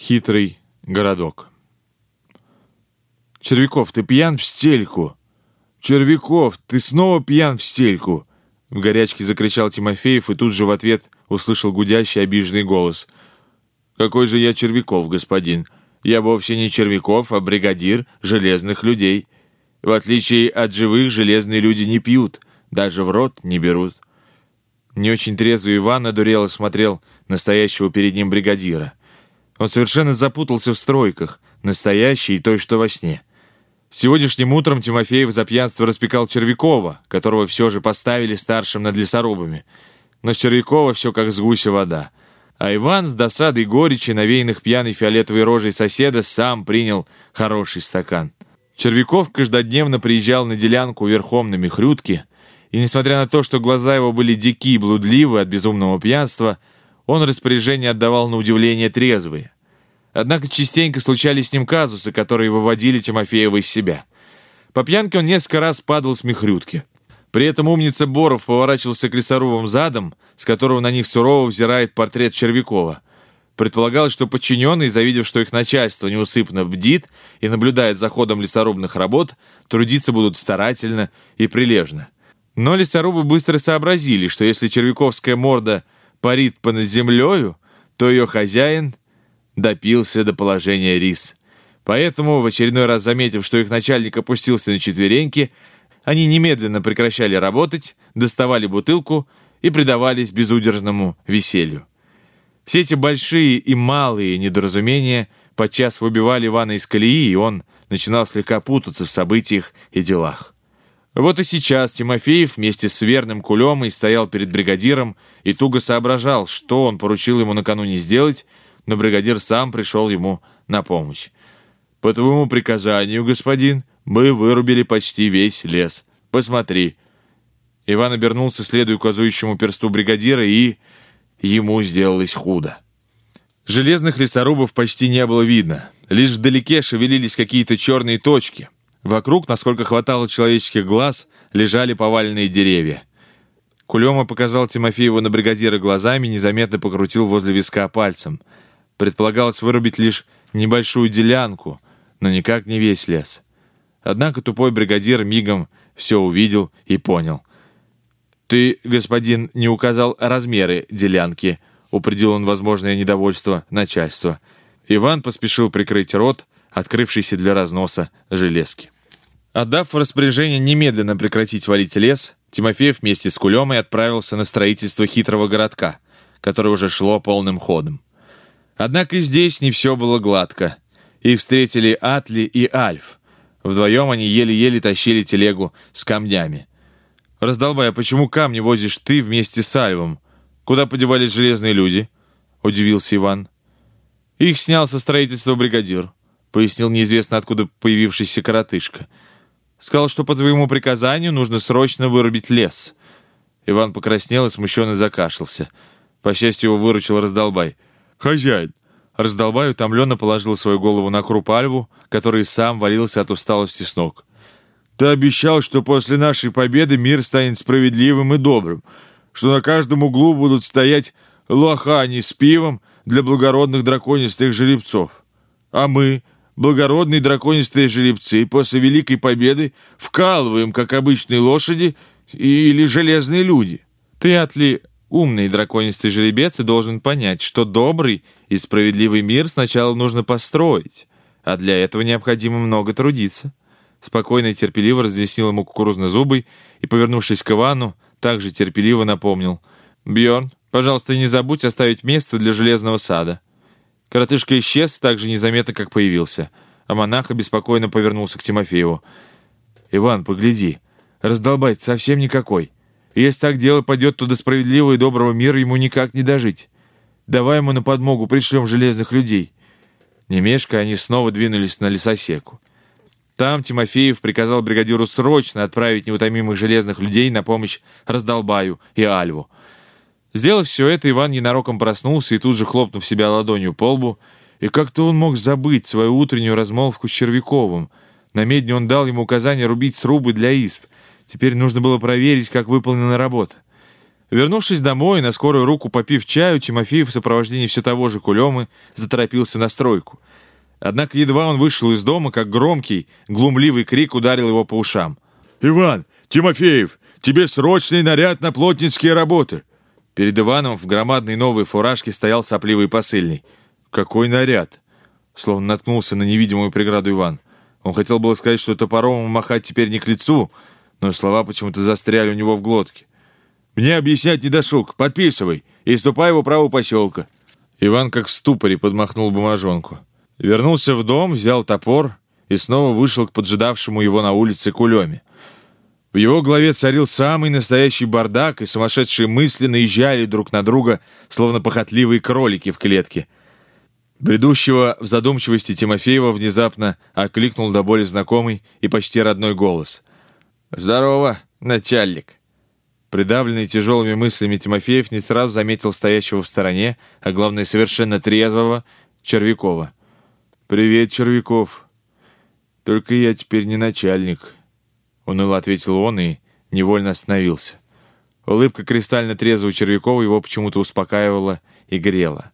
Хитрый городок. «Червяков, ты пьян в стельку!» «Червяков, ты снова пьян в стельку!» В горячке закричал Тимофеев и тут же в ответ услышал гудящий обиженный голос. «Какой же я Червяков, господин? Я вовсе не Червяков, а бригадир железных людей. В отличие от живых, железные люди не пьют, даже в рот не берут». Не очень трезвый Иван одурело смотрел настоящего перед ним бригадира. Он совершенно запутался в стройках, настоящей и той, что во сне. Сегодняшним утром Тимофеев за пьянство распекал Червякова, которого все же поставили старшим над лесорубами. Но с Червякова все как с гуся вода. А Иван с досадой горечи, навеянных пьяной фиолетовой рожей соседа, сам принял хороший стакан. Червяков каждодневно приезжал на делянку верхом на мехрютке, и, несмотря на то, что глаза его были дики и блудливы от безумного пьянства, он распоряжение отдавал на удивление трезвые. Однако частенько случались с ним казусы, которые выводили Тимофеева из себя. По пьянке он несколько раз падал с мехрютки. При этом умница Боров поворачивался к лесорубам задом, с которого на них сурово взирает портрет Червякова. Предполагалось, что подчиненные, завидев, что их начальство неусыпно бдит и наблюдает за ходом лесорубных работ, трудиться будут старательно и прилежно. Но лесорубы быстро сообразили, что если червяковская морда парит понад землею, то ее хозяин допился до положения рис. Поэтому, в очередной раз заметив, что их начальник опустился на четвереньки, они немедленно прекращали работать, доставали бутылку и предавались безудержному веселью. Все эти большие и малые недоразумения подчас выбивали Ивана из колеи, и он начинал слегка путаться в событиях и делах. Вот и сейчас Тимофеев вместе с верным Кулемой стоял перед бригадиром и туго соображал, что он поручил ему накануне сделать, но бригадир сам пришел ему на помощь. «По твоему приказанию, господин, мы вырубили почти весь лес. Посмотри». Иван обернулся, следуя указующему персту бригадира, и ему сделалось худо. Железных лесорубов почти не было видно. Лишь вдалеке шевелились какие-то черные точки. Вокруг, насколько хватало человеческих глаз, лежали поваленные деревья. Кулема показал Тимофееву на бригадира глазами незаметно покрутил возле виска пальцем — Предполагалось вырубить лишь небольшую делянку, но никак не весь лес. Однако тупой бригадир мигом все увидел и понял. «Ты, господин, не указал размеры делянки», — упредил он возможное недовольство начальства. Иван поспешил прикрыть рот, открывшийся для разноса железки. Отдав распоряжение немедленно прекратить валить лес, Тимофеев вместе с Кулемой отправился на строительство хитрого городка, которое уже шло полным ходом. Однако и здесь не все было гладко. И встретили Атли и Альф. Вдвоем они еле-еле тащили телегу с камнями. «Раздолбай, а почему камни возишь ты вместе с Альвом? Куда подевались железные люди?» — удивился Иван. «Их снял со строительства бригадир», — пояснил неизвестно откуда появившийся коротышка. «Сказал, что по твоему приказанию нужно срочно вырубить лес». Иван покраснел и смущенно закашлялся. По счастью, его выручил раздолбай — «Хозяин!» Раздолбай утомленно положил свою голову на круп Альву, который сам валился от усталости с ног. «Ты обещал, что после нашей победы мир станет справедливым и добрым, что на каждом углу будут стоять лохани с пивом для благородных драконистых жеребцов. А мы, благородные драконистые жеребцы, после Великой Победы вкалываем, как обычные лошади или железные люди. Ты, Атли, Умный драконистый жеребец должен понять, что добрый и справедливый мир сначала нужно построить, а для этого необходимо много трудиться. Спокойно и терпеливо разъяснил ему кукурузно-зубый и, повернувшись к Ивану, также терпеливо напомнил. «Бьерн, пожалуйста, не забудь оставить место для железного сада». Коротышка исчез так же незаметно, как появился, а монах обеспокоенно повернулся к Тимофееву. «Иван, погляди, раздолбать совсем никакой». Если так дело пойдет, то до справедливого и доброго мира ему никак не дожить. Давай ему на подмогу пришлем железных людей». Не мешкая, они снова двинулись на лесосеку. Там Тимофеев приказал бригадиру срочно отправить неутомимых железных людей на помощь Раздолбаю и Альву. Сделав все это, Иван ненароком проснулся и тут же, хлопнув себя ладонью по лбу, и как-то он мог забыть свою утреннюю размолвку с Червяковым. На медне он дал ему указание рубить срубы для исп — Теперь нужно было проверить, как выполнена работа. Вернувшись домой, на скорую руку попив чаю, Тимофеев в сопровождении все того же Кулемы заторопился на стройку. Однако едва он вышел из дома, как громкий, глумливый крик ударил его по ушам. «Иван! Тимофеев! Тебе срочный наряд на плотницкие работы!» Перед Иваном в громадной новой фуражке стоял сопливый посыльный. «Какой наряд!» Словно наткнулся на невидимую преграду Иван. Он хотел было сказать, что топором махать теперь не к лицу, но слова почему-то застряли у него в глотке. «Мне объяснять не досуг. Подписывай и ступай в управу поселка». Иван как в ступоре подмахнул бумажонку. Вернулся в дом, взял топор и снова вышел к поджидавшему его на улице Кулеме. В его голове царил самый настоящий бардак, и сумасшедшие мысли наезжали друг на друга, словно похотливые кролики в клетке. Бредущего в задумчивости Тимофеева внезапно окликнул до боли знакомый и почти родной голос. «Здорово, начальник!» Придавленный тяжелыми мыслями Тимофеев не сразу заметил стоящего в стороне, а главное, совершенно трезвого, Червякова. «Привет, Червяков. Только я теперь не начальник», — уныло ответил он и невольно остановился. Улыбка кристально трезвого Червякова его почему-то успокаивала и грела.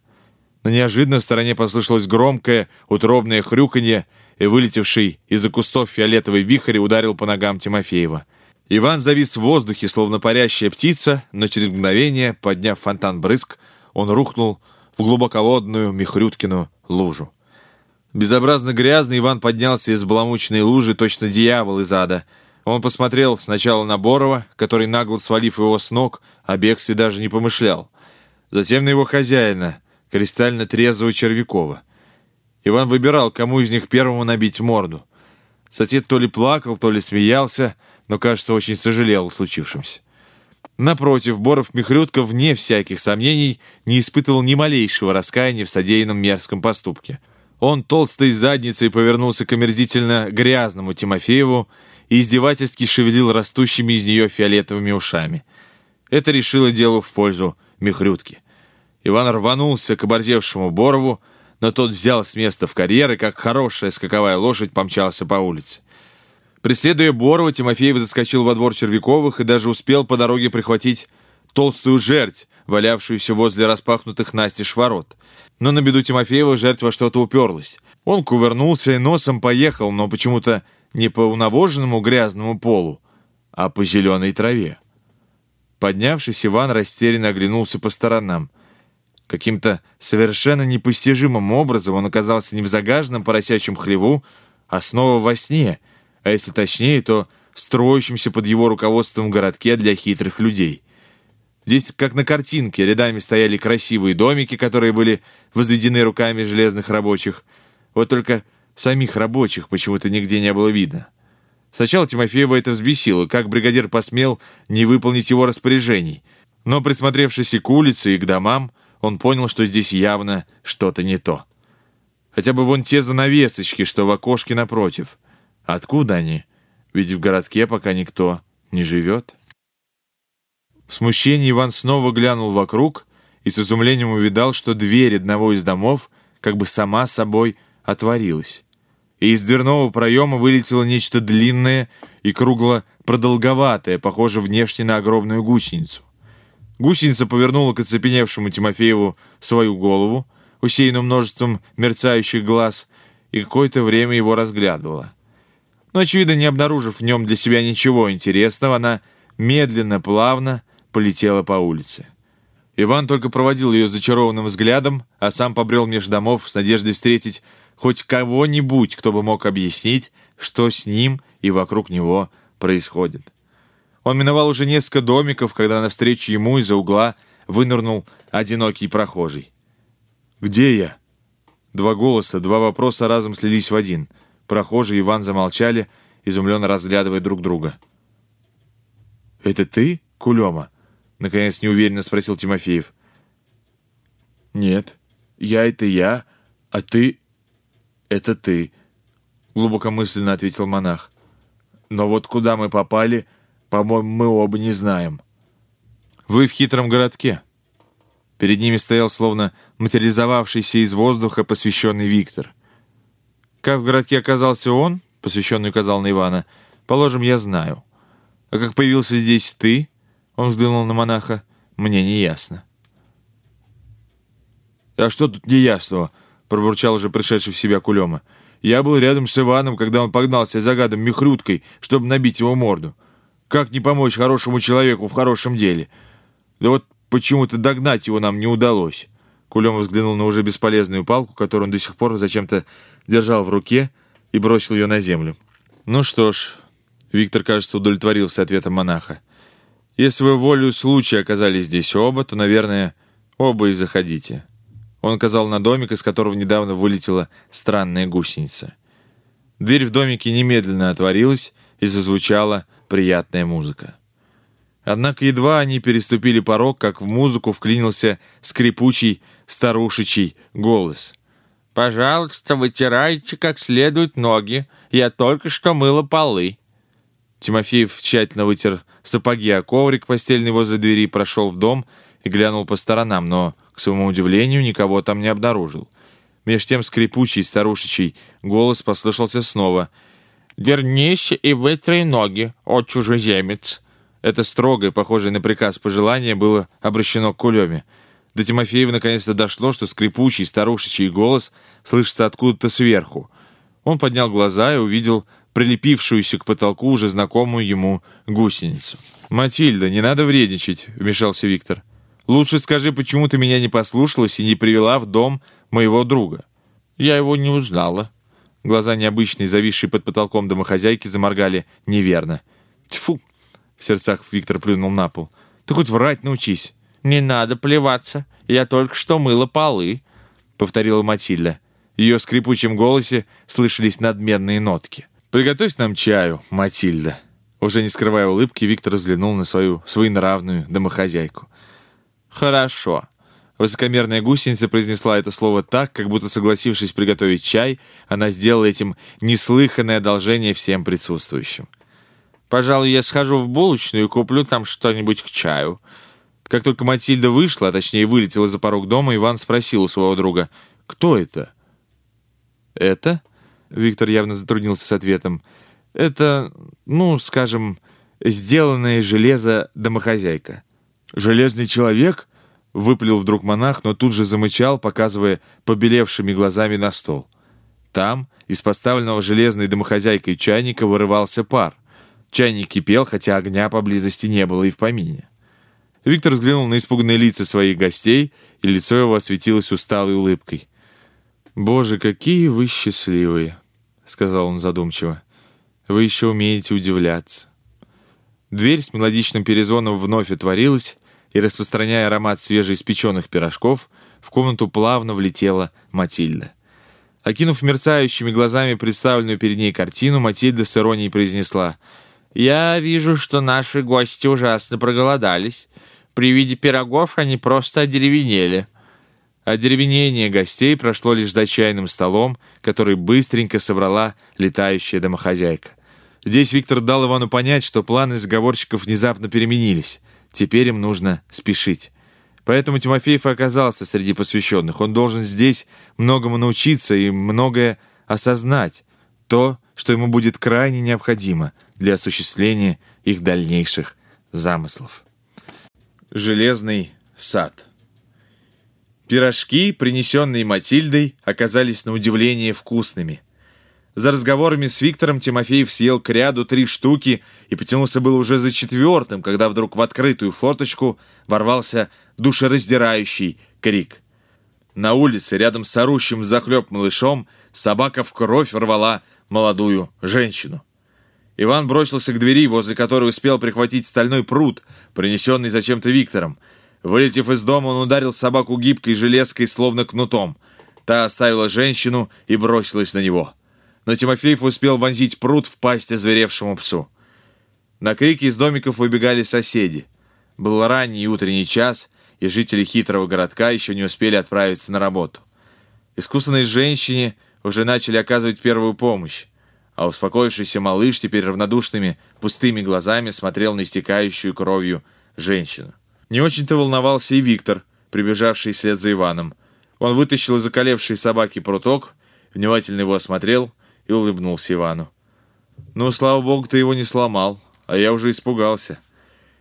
Но неожиданно в стороне послышалось громкое, утробное хрюканье, и вылетевший из-за кустов фиолетовый вихрь ударил по ногам Тимофеева. Иван завис в воздухе, словно парящая птица, но через мгновение, подняв фонтан брызг, он рухнул в глубоководную Михрюткину лужу. Безобразно грязный Иван поднялся из баламучной лужи, точно дьявол из ада. Он посмотрел сначала на Борова, который, нагло свалив его с ног, о бегстве даже не помышлял. Затем на его хозяина, кристально трезвого Червякова. Иван выбирал, кому из них первому набить морду. Сосед то ли плакал, то ли смеялся, но, кажется, очень сожалел о случившемся. Напротив, Боров Михрютка, вне всяких сомнений, не испытывал ни малейшего раскаяния в содеянном мерзком поступке — он толстой задницей повернулся к омерзительно грязному Тимофееву и издевательски шевелил растущими из нее фиолетовыми ушами. Это решило дело в пользу Мехрютки. Иван рванулся к оборзевшему Борову, но тот взял с места в карьер и, как хорошая скаковая лошадь, помчался по улице. Преследуя Борова, Тимофеев заскочил во двор Червяковых и даже успел по дороге прихватить толстую жерть, валявшуюся возле распахнутых настежь ворот. Но на беду Тимофеева жертва что-то уперлась. Он кувырнулся и носом поехал, но почему-то не по унавоженному грязному полу, а по зеленой траве. Поднявшись, Иван растерянно оглянулся по сторонам. Каким-то совершенно непостижимым образом он оказался не в загаженном поросячьем хлеву, а снова во сне, а если точнее, то строящемся под его руководством городке для хитрых людей. Здесь, как на картинке, рядами стояли красивые домики, которые были возведены руками железных рабочих. Вот только самих рабочих почему-то нигде не было видно. Сначала Тимофеева это взбесило, как бригадир посмел не выполнить его распоряжений. Но, присмотревшись и к улице, и к домам, он понял, что здесь явно что-то не то. Хотя бы вон те занавесочки, что в окошке напротив. Откуда они? Ведь в городке пока никто не живет. В смущении Иван снова глянул вокруг и с изумлением увидал, что дверь одного из домов как бы сама собой отворилась. И из дверного проема вылетело нечто длинное и кругло-продолговатое, похоже внешне на огромную гусеницу. Гусеница повернула к оцепеневшему Тимофееву свою голову, усеянную множеством мерцающих глаз, и какое-то время его разглядывала. Но, очевидно, не обнаружив в нем для себя ничего интересного, она медленно, плавно, полетела по улице. Иван только проводил ее зачарованным взглядом, а сам побрел меж домов с надеждой встретить хоть кого-нибудь, кто бы мог объяснить, что с ним и вокруг него происходит. Он миновал уже несколько домиков, когда навстречу ему из-за угла вынырнул одинокий прохожий. «Где я?» Два голоса, два вопроса разом слились в один. Прохожий и Иван замолчали, изумленно разглядывая друг друга. «Это ты, Кулема?» Наконец неуверенно спросил Тимофеев. «Нет, я — это я, а ты — это ты», — глубокомысленно ответил монах. «Но вот куда мы попали, по-моему, мы оба не знаем». «Вы в хитром городке». Перед ними стоял словно материализовавшийся из воздуха посвященный Виктор. Как в городке оказался он, посвященный указал на Ивана, положим, я знаю. А как появился здесь ты, он взглянул на монаха. мне не ясно». «А что тут неясного?» — пробурчал уже пришедший в себя Кулема. «Я был рядом с Иваном, когда он погнался за гадом Михрюткой, чтобы набить его морду. Как не помочь хорошему человеку в хорошем деле? Да вот почему-то догнать его нам не удалось». Кулема взглянул на уже бесполезную палку, которую он до сих пор зачем-то держал в руке, и бросил ее на землю. «Ну что ж», — Виктор, кажется, удовлетворился ответом монаха. «Если вы волю случая оказались здесь оба, то, наверное, оба и заходите». Он указал на домик, из которого недавно вылетела странная гусеница. Дверь в домике немедленно отворилась, и зазвучала приятная музыка. Однако едва они переступили порог, как в музыку вклинился скрипучий старушечий голос. «Пожалуйста, вытирайте как следует ноги. Я только что мыла полы». Тимофеев тщательно вытер сапоги, а коврик постельный возле двери прошел в дом и глянул по сторонам, но, к своему удивлению, никого там не обнаружил. Меж тем скрипучий старушечий голос послышался снова. «Вернись и вытри ноги, о чужеземец!» Это строгое, похожее на приказ пожелание было обращено к Кулеме. До Тимофеева наконец-то дошло, что скрипучий старушечий голос слышится откуда-то сверху. Он поднял глаза и увидел прилепившуюся к потолку уже знакомую ему гусеницу. «Матильда, не надо вредничать», — вмешался Виктор. Лучше скажи, почему ты меня не послушалась и не привела в дом моего друга». «Я его не узнала». Глаза необычные, зависшие под потолком домохозяйки, заморгали неверно. «Тьфу!» — в сердцах Виктор плюнул на пол. «Ты хоть врать научись». «Не надо плеваться. Я только что мыла полы», — повторила Матильда. В ее скрипучем голосе слышались надменные нотки. «Приготовь нам чаю, Матильда». Уже не скрывая улыбки, Виктор взглянул на свою своенравную домохозяйку. «Хорошо». Высокомерная гусеница произнесла это слово так, как будто согласившись приготовить чай, она сделала этим неслыханное одолжение всем присутствующим. «Пожалуй, я схожу в булочную и куплю там что-нибудь к чаю». Как только Матильда вышла, а точнее вылетела за порог дома, Иван спросил у своего друга, «Кто это?» «Это?» Виктор явно затруднился с ответом. «Это, ну, скажем, сделанное из железа домохозяйка». «Железный человек?» — выпалил вдруг монах, но тут же замычал, показывая побелевшими глазами на стол. Там из поставленного железной домохозяйкой чайника вырывался пар. Чайник кипел, хотя огня поблизости не было и в помине. Виктор взглянул на испуганные лица своих гостей, и лицо его осветилось усталой улыбкой. «Боже, какие вы счастливые!» — сказал он задумчиво. «Вы еще умеете удивляться». Дверь с мелодичным перезвоном вновь отворилась, и, распространяя аромат свежеиспеченных пирожков, в комнату плавно влетела Матильда. Окинув мерцающими глазами представленную перед ней картину, Матильда с иронией произнесла «Я вижу, что наши гости ужасно проголодались. При виде пирогов они просто одеревенели». Одеревенение гостей прошло лишь за чайным столом, который быстренько собрала летающая домохозяйка. Здесь Виктор дал Ивану понять, что планы заговорщиков внезапно переменились. Теперь им нужно спешить. Поэтому Тимофеев оказался среди посвященных. Он должен здесь многому научиться и многое осознать. То, что ему будет крайне необходимо для осуществления их дальнейших замыслов. Железный сад. Пирожки, принесенные Матильдой, оказались на удивление вкусными. За разговорами с Виктором Тимофеев съел к ряду три штуки и потянулся был уже за четвертым, когда вдруг в открытую форточку ворвался душераздирающий крик. На улице, рядом с орущим захлеб малышом, собака в кровь рвала молодую женщину. Иван бросился к двери, возле которой успел прихватить стальной пруд, принесенный зачем-то Виктором. Вылетев из дома, он ударил собаку гибкой железкой, словно кнутом. Та оставила женщину и бросилась на него но Тимофеев успел вонзить пруд в пасть озверевшему псу. На крики из домиков выбегали соседи. Был ранний утренний час, и жители хитрого городка еще не успели отправиться на работу. Искусанной женщине уже начали оказывать первую помощь, а успокоившийся малыш теперь равнодушными, пустыми глазами смотрел на истекающую кровью женщину. Не очень-то волновался и Виктор, прибежавший вслед за Иваном. Он вытащил из околевшей собаки пруток, внимательно его осмотрел — и улыбнулся Ивану. «Ну, слава богу, ты его не сломал, а я уже испугался.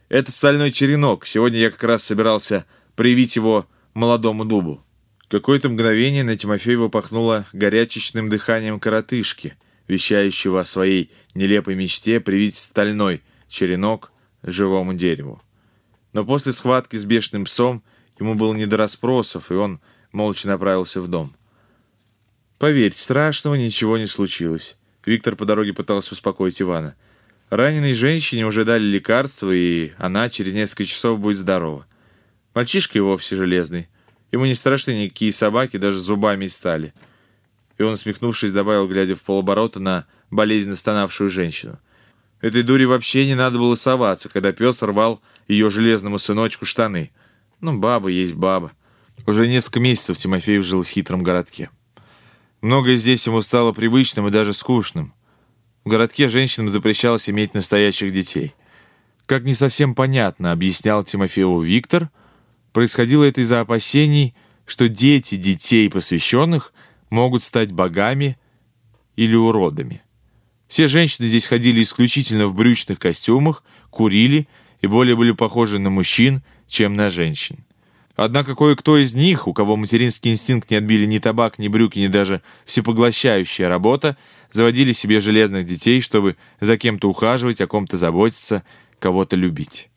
Это стальной черенок. Сегодня я как раз собирался привить его молодому дубу». Какое-то мгновение на Тимофеева пахнуло горячечным дыханием коротышки, вещающего о своей нелепой мечте привить стальной черенок живому дереву. Но после схватки с бешеным псом ему было не до расспросов, и он молча направился в дом. Поверь, страшного ничего не случилось. Виктор по дороге пытался успокоить Ивана. Раненой женщине уже дали лекарство, и она через несколько часов будет здорова. Мальчишка и вовсе железный. Ему не страшны никакие собаки, даже зубами стали. И он, смехнувшись, добавил, глядя в полоборота на болезненно стонавшую женщину. Этой дуре вообще не надо было соваться, когда пес рвал ее железному сыночку штаны. Ну, баба есть баба. Уже несколько месяцев Тимофеев жил в хитром городке. Многое здесь ему стало привычным и даже скучным. В городке женщинам запрещалось иметь настоящих детей. Как не совсем понятно, объяснял Тимофееву Виктор, происходило это из-за опасений, что дети детей посвященных могут стать богами или уродами. Все женщины здесь ходили исключительно в брючных костюмах, курили и более были похожи на мужчин, чем на женщин. Однако кое-кто из них, у кого материнский инстинкт не отбили ни табак, ни брюки, ни даже всепоглощающая работа, заводили себе железных детей, чтобы за кем-то ухаживать, о ком-то заботиться, кого-то любить.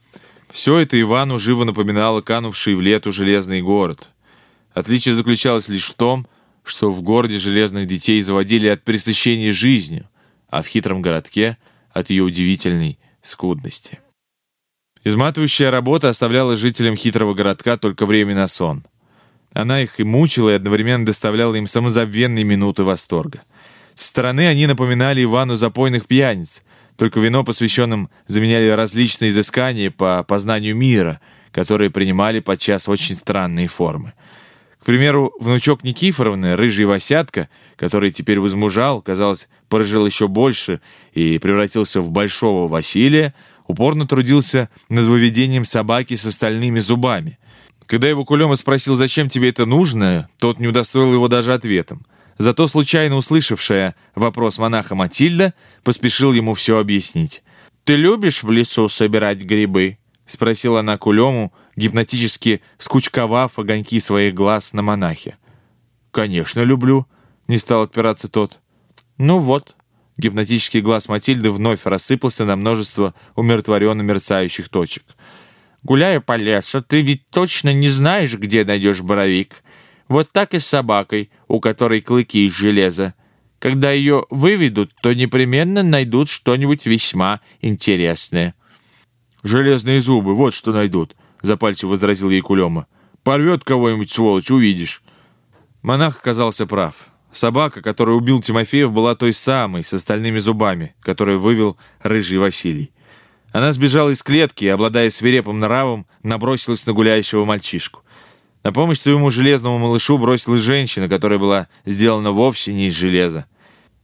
Все это Ивану живо напоминало канувший в лету железный город. Отличие заключалось лишь в том, что в городе железных детей заводили от пресыщения жизнью, а в хитром городке — от ее удивительной скудности. Изматывающая работа оставляла жителям хитрого городка только время на сон. Она их и мучила, и одновременно доставляла им самозабвенные минуты восторга. Со стороны они напоминали Ивану запойных пьяниц, только вино посвященным заменяли различные изыскания по познанию мира, которые принимали подчас очень странные формы. К примеру, внучок Никифоровны, рыжий Васятка, который теперь возмужал, казалось, прожил еще больше и превратился в большого Василия, упорно трудился над выведением собаки с остальными зубами. Когда его Кулема спросил, зачем тебе это нужно, тот не удостоил его даже ответом. Зато случайно услышавшая вопрос монаха Матильда поспешил ему все объяснить. «Ты любишь в лесу собирать грибы?» — спросила она Кулему, гипнотически скучковав огоньки своих глаз на монахе. «Конечно, люблю», — не стал отпираться тот. «Ну вот», Гипнотический глаз Матильды вновь рассыпался на множество умиротворенно мерцающих точек. «Гуляя по лесу, ты ведь точно не знаешь, где найдешь боровик. Вот так и с собакой, у которой клыки из железа. Когда ее выведут, то непременно найдут что-нибудь весьма интересное». «Железные зубы, вот что найдут», — запальчиво возразил ей Кулема. «Порвет кого-нибудь, сволочь, увидишь». Монах оказался прав. Собака, которую убил Тимофеев, была той самой, с остальными зубами, которую вывел рыжий Василий. Она сбежала из клетки и, обладая свирепым нравом, набросилась на гуляющего мальчишку. На помощь своему железному малышу бросилась женщина, которая была сделана вовсе не из железа.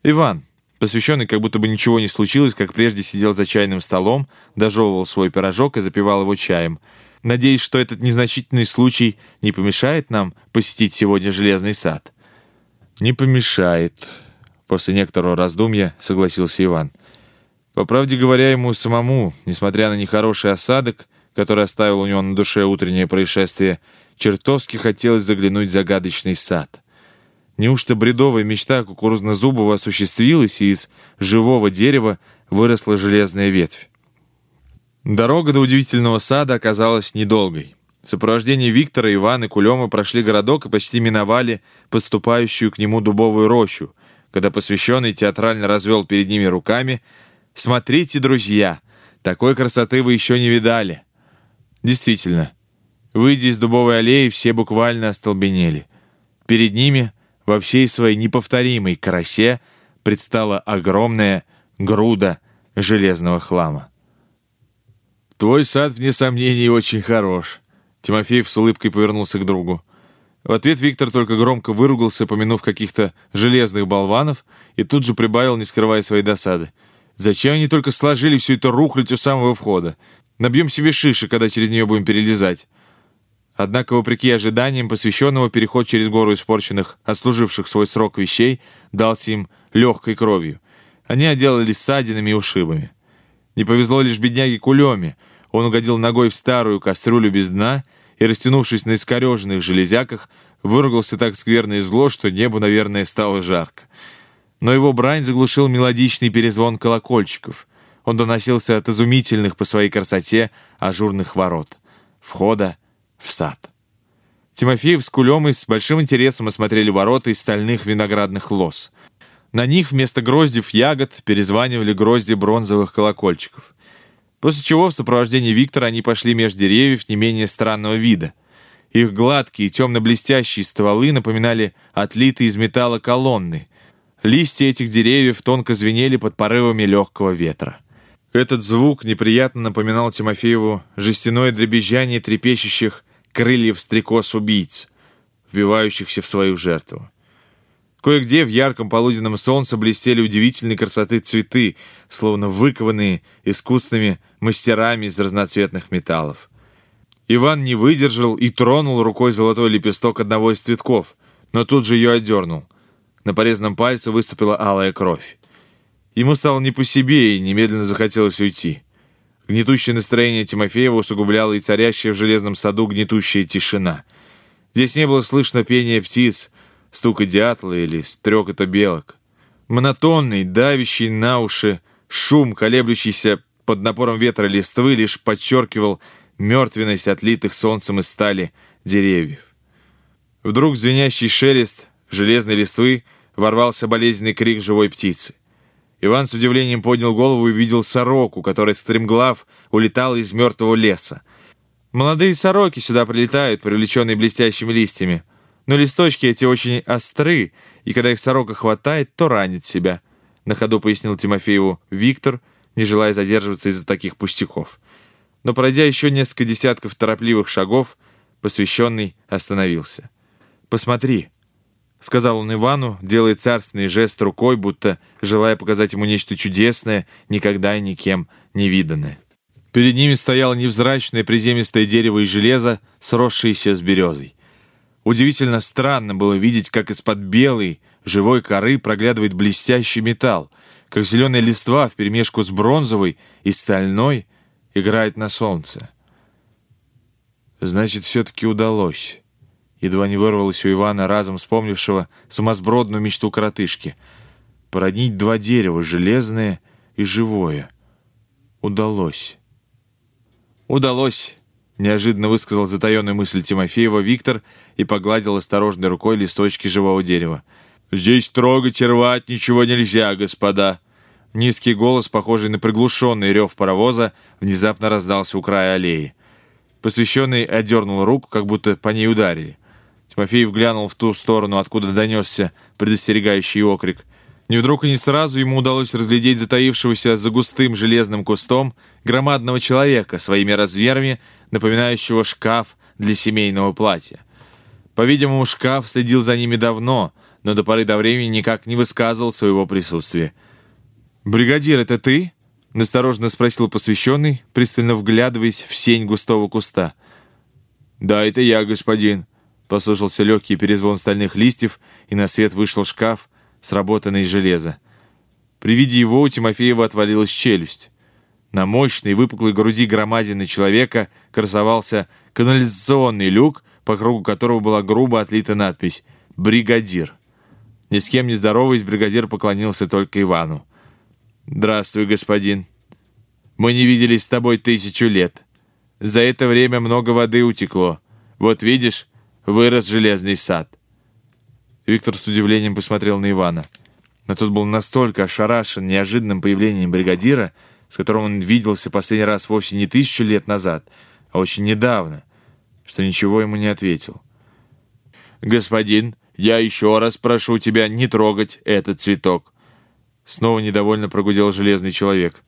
Иван, посвященный, как будто бы ничего не случилось, как прежде сидел за чайным столом, дожевывал свой пирожок и запивал его чаем. Надеясь, что этот незначительный случай не помешает нам посетить сегодня железный сад. «Не помешает», — после некоторого раздумья согласился Иван. По правде говоря, ему самому, несмотря на нехороший осадок, который оставил у него на душе утреннее происшествие, чертовски хотелось заглянуть в загадочный сад. Неужто бредовая мечта кукурузно-зубого осуществилась, и из живого дерева выросла железная ветвь? Дорога до удивительного сада оказалась недолгой. В сопровождении Виктора, Ивана и Кулема прошли городок и почти миновали подступающую к нему дубовую рощу, когда посвященный театрально развел перед ними руками «Смотрите, друзья, такой красоты вы еще не видали». Действительно, выйдя из дубовой аллеи, все буквально остолбенели. Перед ними во всей своей неповторимой красе предстала огромная груда железного хлама. «Твой сад, вне сомнений, очень хорош», Тимофеев с улыбкой повернулся к другу. В ответ Виктор только громко выругался, помянув каких-то железных болванов, и тут же прибавил, не скрывая своей досады. «Зачем они только сложили всю эту рухлядь у самого входа? Набьем себе шиши, когда через нее будем перелезать». Однако, вопреки ожиданиям посвященного, переход через гору испорченных, отслуживших свой срок вещей, дался им легкой кровью. Они отделались ссадинами и ушибами. Не повезло лишь бедняге Кулеме — Он угодил ногой в старую кастрюлю без дна и, растянувшись на искореженных железяках, выругался так скверно и зло, что небу, наверное, стало жарко. Но его брань заглушил мелодичный перезвон колокольчиков. Он доносился от изумительных по своей красоте ажурных ворот, входа в сад. Тимофеев с Кулемой с большим интересом осмотрели ворота из стальных виноградных лоз. На них вместо гроздев ягод перезванивали грозди бронзовых колокольчиков. После чего в сопровождении Виктора они пошли меж деревьев не менее странного вида. Их гладкие, темно-блестящие стволы напоминали отлитые из металла колонны. Листья этих деревьев тонко звенели под порывами легкого ветра. Этот звук неприятно напоминал Тимофееву жестяное дребезжание трепещущих крыльев стрекоз-убийц, вбивающихся в свою жертву. Кое-где в ярком полуденном солнце блестели удивительной красоты цветы, словно выкованные искусными мастерами из разноцветных металлов. Иван не выдержал и тронул рукой золотой лепесток одного из цветков, но тут же ее отдернул. На порезанном пальце выступила алая кровь. Ему стало не по себе, и немедленно захотелось уйти. Гнетущее настроение Тимофеева усугубляло и царящая в железном саду гнетущая тишина. Здесь не было слышно пения птиц, стука дятла или стрекота белок. Монотонный, давящий на уши шум, колеблющийся под напором ветра листвы, лишь подчеркивал мертвенность отлитых солнцем из стали деревьев. Вдруг звенящий шелест железной листвы ворвался болезненный крик живой птицы. Иван с удивлением поднял голову и увидел сороку, которая стремглав улетала из мертвого леса. Молодые сороки сюда прилетают, привлеченные блестящими листьями. Но листочки эти очень остры, и когда их сорока хватает, то ранит себя. На ходу пояснил Тимофееву Виктор, не желая задерживаться из-за таких пустяков. Но пройдя еще несколько десятков торопливых шагов, посвященный остановился. «Посмотри», — сказал он Ивану, делая царственный жест рукой, будто желая показать ему нечто чудесное, никогда и никем не виданное. Перед ними стояло невзрачное приземистое дерево из железа, сросшееся с березой. Удивительно странно было видеть, как из-под белой, живой коры проглядывает блестящий металл, как зеленая листва вперемешку с бронзовой и стальной играет на солнце. Значит, все-таки удалось. Едва не вырвалось у Ивана, разом вспомнившего сумасбродную мечту коротышки. Породнить два дерева, железное и живое. Удалось. Удалось. Неожиданно высказал затаенную мысль Тимофеева Виктор и погладил осторожной рукой листочки живого дерева. «Здесь трогать и рвать ничего нельзя, господа!» Низкий голос, похожий на приглушенный рев паровоза, внезапно раздался у края аллеи. Посвященный отдернул руку, как будто по ней ударили. Тимофеев глянул в ту сторону, откуда донесся предостерегающий окрик. Не вдруг и не сразу ему удалось разглядеть затаившегося за густым железным кустом громадного человека своими размерами, напоминающего шкаф для семейного платья. По-видимому, шкаф следил за ними давно, но до поры до времени никак не высказывал своего присутствия. «Бригадир, это ты?» — настороженно спросил посвященный, пристально вглядываясь в сень густого куста. «Да, это я, господин», — послышался легкий перезвон стальных листьев, и на свет вышел шкаф, сработанный из железа. При виде его у Тимофеева отвалилась челюсть. На мощной выпуклой груди громадины человека красовался канализационный люк, по кругу которого была грубо отлита надпись «Бригадир». Ни с кем не здороваясь, бригадир поклонился только Ивану. «Здравствуй, господин. Мы не виделись с тобой тысячу лет. За это время много воды утекло. Вот видишь, вырос железный сад». Виктор с удивлением посмотрел на Ивана. Но тот был настолько ошарашен неожиданным появлением бригадира, с которым он виделся последний раз вовсе не тысячу лет назад, а очень недавно, что ничего ему не ответил. «Господин, я еще раз прошу тебя не трогать этот цветок». Снова недовольно прогудел железный человек.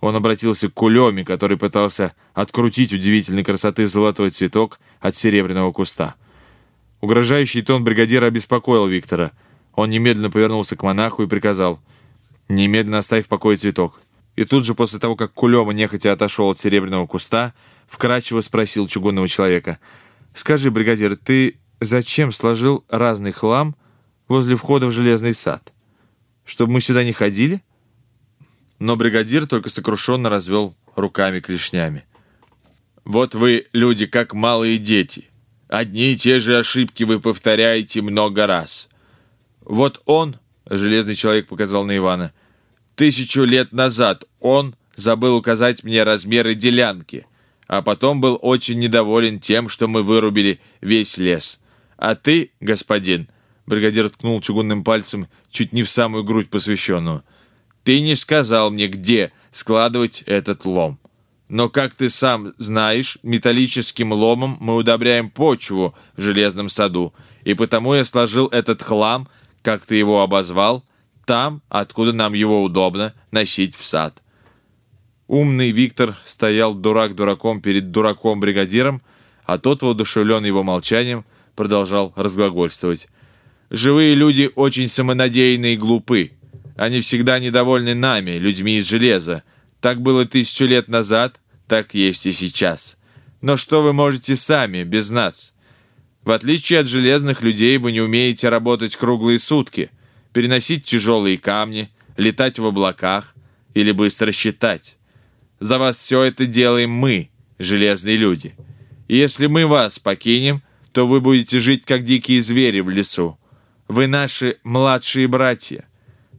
Он обратился к Кулеме, который пытался открутить удивительной красоты золотой цветок от серебряного куста. Угрожающий тон бригадира обеспокоил Виктора. Он немедленно повернулся к монаху и приказал «Немедленно оставь в покое цветок». И тут же после того, как Кулема нехотя отошел от серебряного куста, вкрадчиво спросил чугунного человека. «Скажи, бригадир, ты зачем сложил разный хлам возле входа в железный сад? Чтобы мы сюда не ходили?» Но бригадир только сокрушенно развел руками клешнями. Вот вы, люди, как малые дети. Одни и те же ошибки вы повторяете много раз. Вот он, железный человек показал на Ивана, тысячу лет назад он забыл указать мне размеры делянки, а потом был очень недоволен тем, что мы вырубили весь лес. А ты, господин, бригадир ткнул чугунным пальцем чуть не в самую грудь посвященную, ты не сказал мне, где складывать этот лом. Но, как ты сам знаешь, металлическим ломом мы удобряем почву в железном саду, и потому я сложил этот хлам, как ты его обозвал, там, откуда нам его удобно носить в сад. Умный Виктор стоял дурак дураком перед дураком-бригадиром, а тот, воодушевленный его молчанием, продолжал разглагольствовать. «Живые люди очень самонадеянны и глупы. Они всегда недовольны нами, людьми из железа, так было тысячу лет назад, так есть и сейчас. Но что вы можете сами, без нас? В отличие от железных людей, вы не умеете работать круглые сутки, переносить тяжелые камни, летать в облаках или быстро считать. За вас все это делаем мы, железные люди. И если мы вас покинем, то вы будете жить, как дикие звери в лесу. Вы наши младшие братья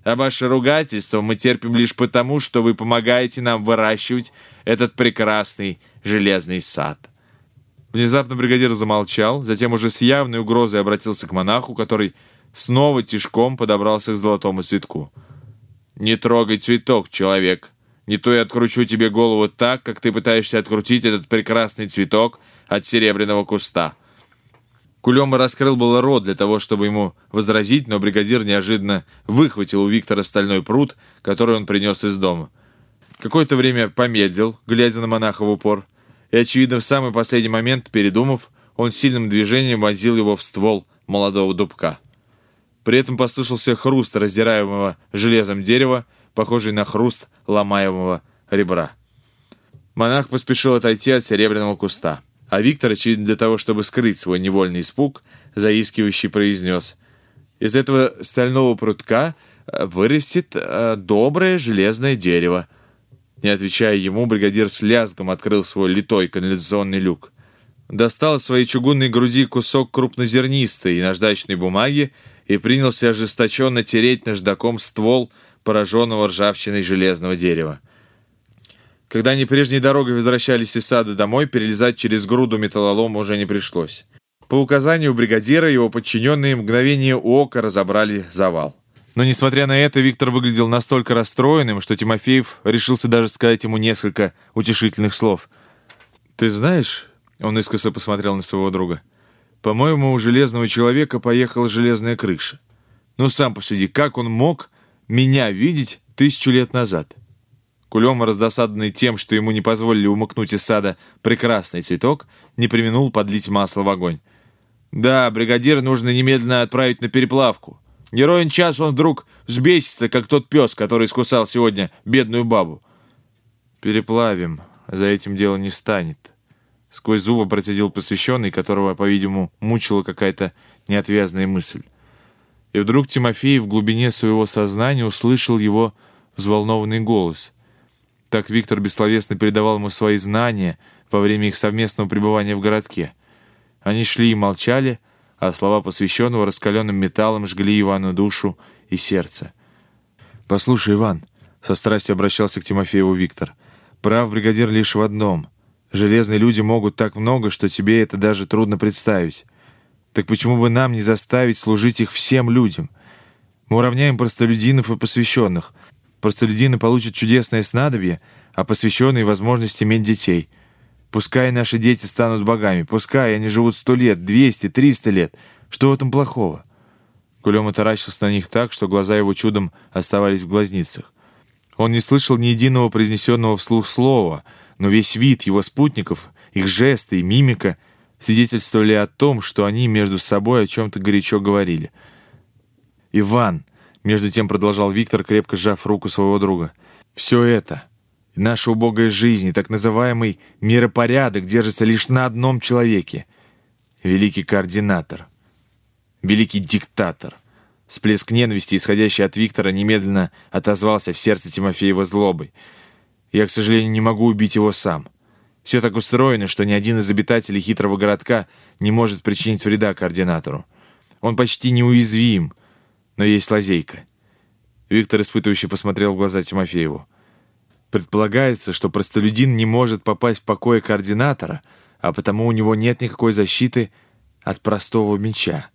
а ваше ругательство мы терпим лишь потому, что вы помогаете нам выращивать этот прекрасный железный сад». Внезапно бригадир замолчал, затем уже с явной угрозой обратился к монаху, который снова тишком подобрался к золотому цветку. «Не трогай цветок, человек. Не то я откручу тебе голову так, как ты пытаешься открутить этот прекрасный цветок от серебряного куста». Кулема раскрыл было рот для того, чтобы ему возразить, но бригадир неожиданно выхватил у Виктора стальной пруд, который он принес из дома. Какое-то время помедлил, глядя на монаха в упор, и, очевидно, в самый последний момент, передумав, он сильным движением вонзил его в ствол молодого дубка. При этом послышался хруст раздираемого железом дерева, похожий на хруст ломаемого ребра. Монах поспешил отойти от серебряного куста. А Виктор, очевидно, для того, чтобы скрыть свой невольный испуг, заискивающий произнес. «Из этого стального прутка э, вырастет э, доброе железное дерево». Не отвечая ему, бригадир с лязгом открыл свой литой канализационный люк. Достал из своей чугунной груди кусок крупнозернистой и наждачной бумаги и принялся ожесточенно тереть наждаком ствол пораженного ржавчиной железного дерева. Когда они прежней дорогой возвращались из сада домой, перелезать через груду металлолома уже не пришлось. По указанию бригадира его подчиненные мгновение ока разобрали завал. Но, несмотря на это, Виктор выглядел настолько расстроенным, что Тимофеев решился даже сказать ему несколько утешительных слов. «Ты знаешь...» — он искоса посмотрел на своего друга. «По-моему, у железного человека поехала железная крыша. Ну, сам посуди, как он мог меня видеть тысячу лет назад?» Кулема, раздосадованный тем, что ему не позволили умыкнуть из сада прекрасный цветок, не применул подлить масло в огонь. «Да, бригадира нужно немедленно отправить на переплавку. Не час он вдруг взбесится, как тот пес, который искусал сегодня бедную бабу». «Переплавим, за этим дело не станет». Сквозь зубы процедил посвященный, которого, по-видимому, мучила какая-то неотвязная мысль. И вдруг Тимофей в глубине своего сознания услышал его взволнованный голос — так Виктор бессловесно передавал ему свои знания во время их совместного пребывания в городке. Они шли и молчали, а слова посвященного раскаленным металлом жгли Ивану душу и сердце. «Послушай, Иван», — со страстью обращался к Тимофееву Виктор, «прав бригадир лишь в одном. Железные люди могут так много, что тебе это даже трудно представить. Так почему бы нам не заставить служить их всем людям? Мы уравняем простолюдинов и посвященных — Простолюдины получат чудесное снадобье, а посвященные — возможность иметь детей. Пускай наши дети станут богами, пускай они живут сто лет, двести, триста лет. Что в этом плохого?» Кулема таращился на них так, что глаза его чудом оставались в глазницах. Он не слышал ни единого произнесенного вслух слова, но весь вид его спутников, их жесты и мимика свидетельствовали о том, что они между собой о чем-то горячо говорили. «Иван!» Между тем продолжал Виктор, крепко сжав руку своего друга. «Все это, наша убогая жизнь и так называемый миропорядок держится лишь на одном человеке. Великий координатор. Великий диктатор». Всплеск ненависти, исходящий от Виктора, немедленно отозвался в сердце Тимофеева злобой. «Я, к сожалению, не могу убить его сам. Все так устроено, что ни один из обитателей хитрого городка не может причинить вреда координатору. Он почти неуязвим, но есть лазейка. Виктор испытывающе посмотрел в глаза Тимофееву. Предполагается, что простолюдин не может попасть в покое координатора, а потому у него нет никакой защиты от простого меча.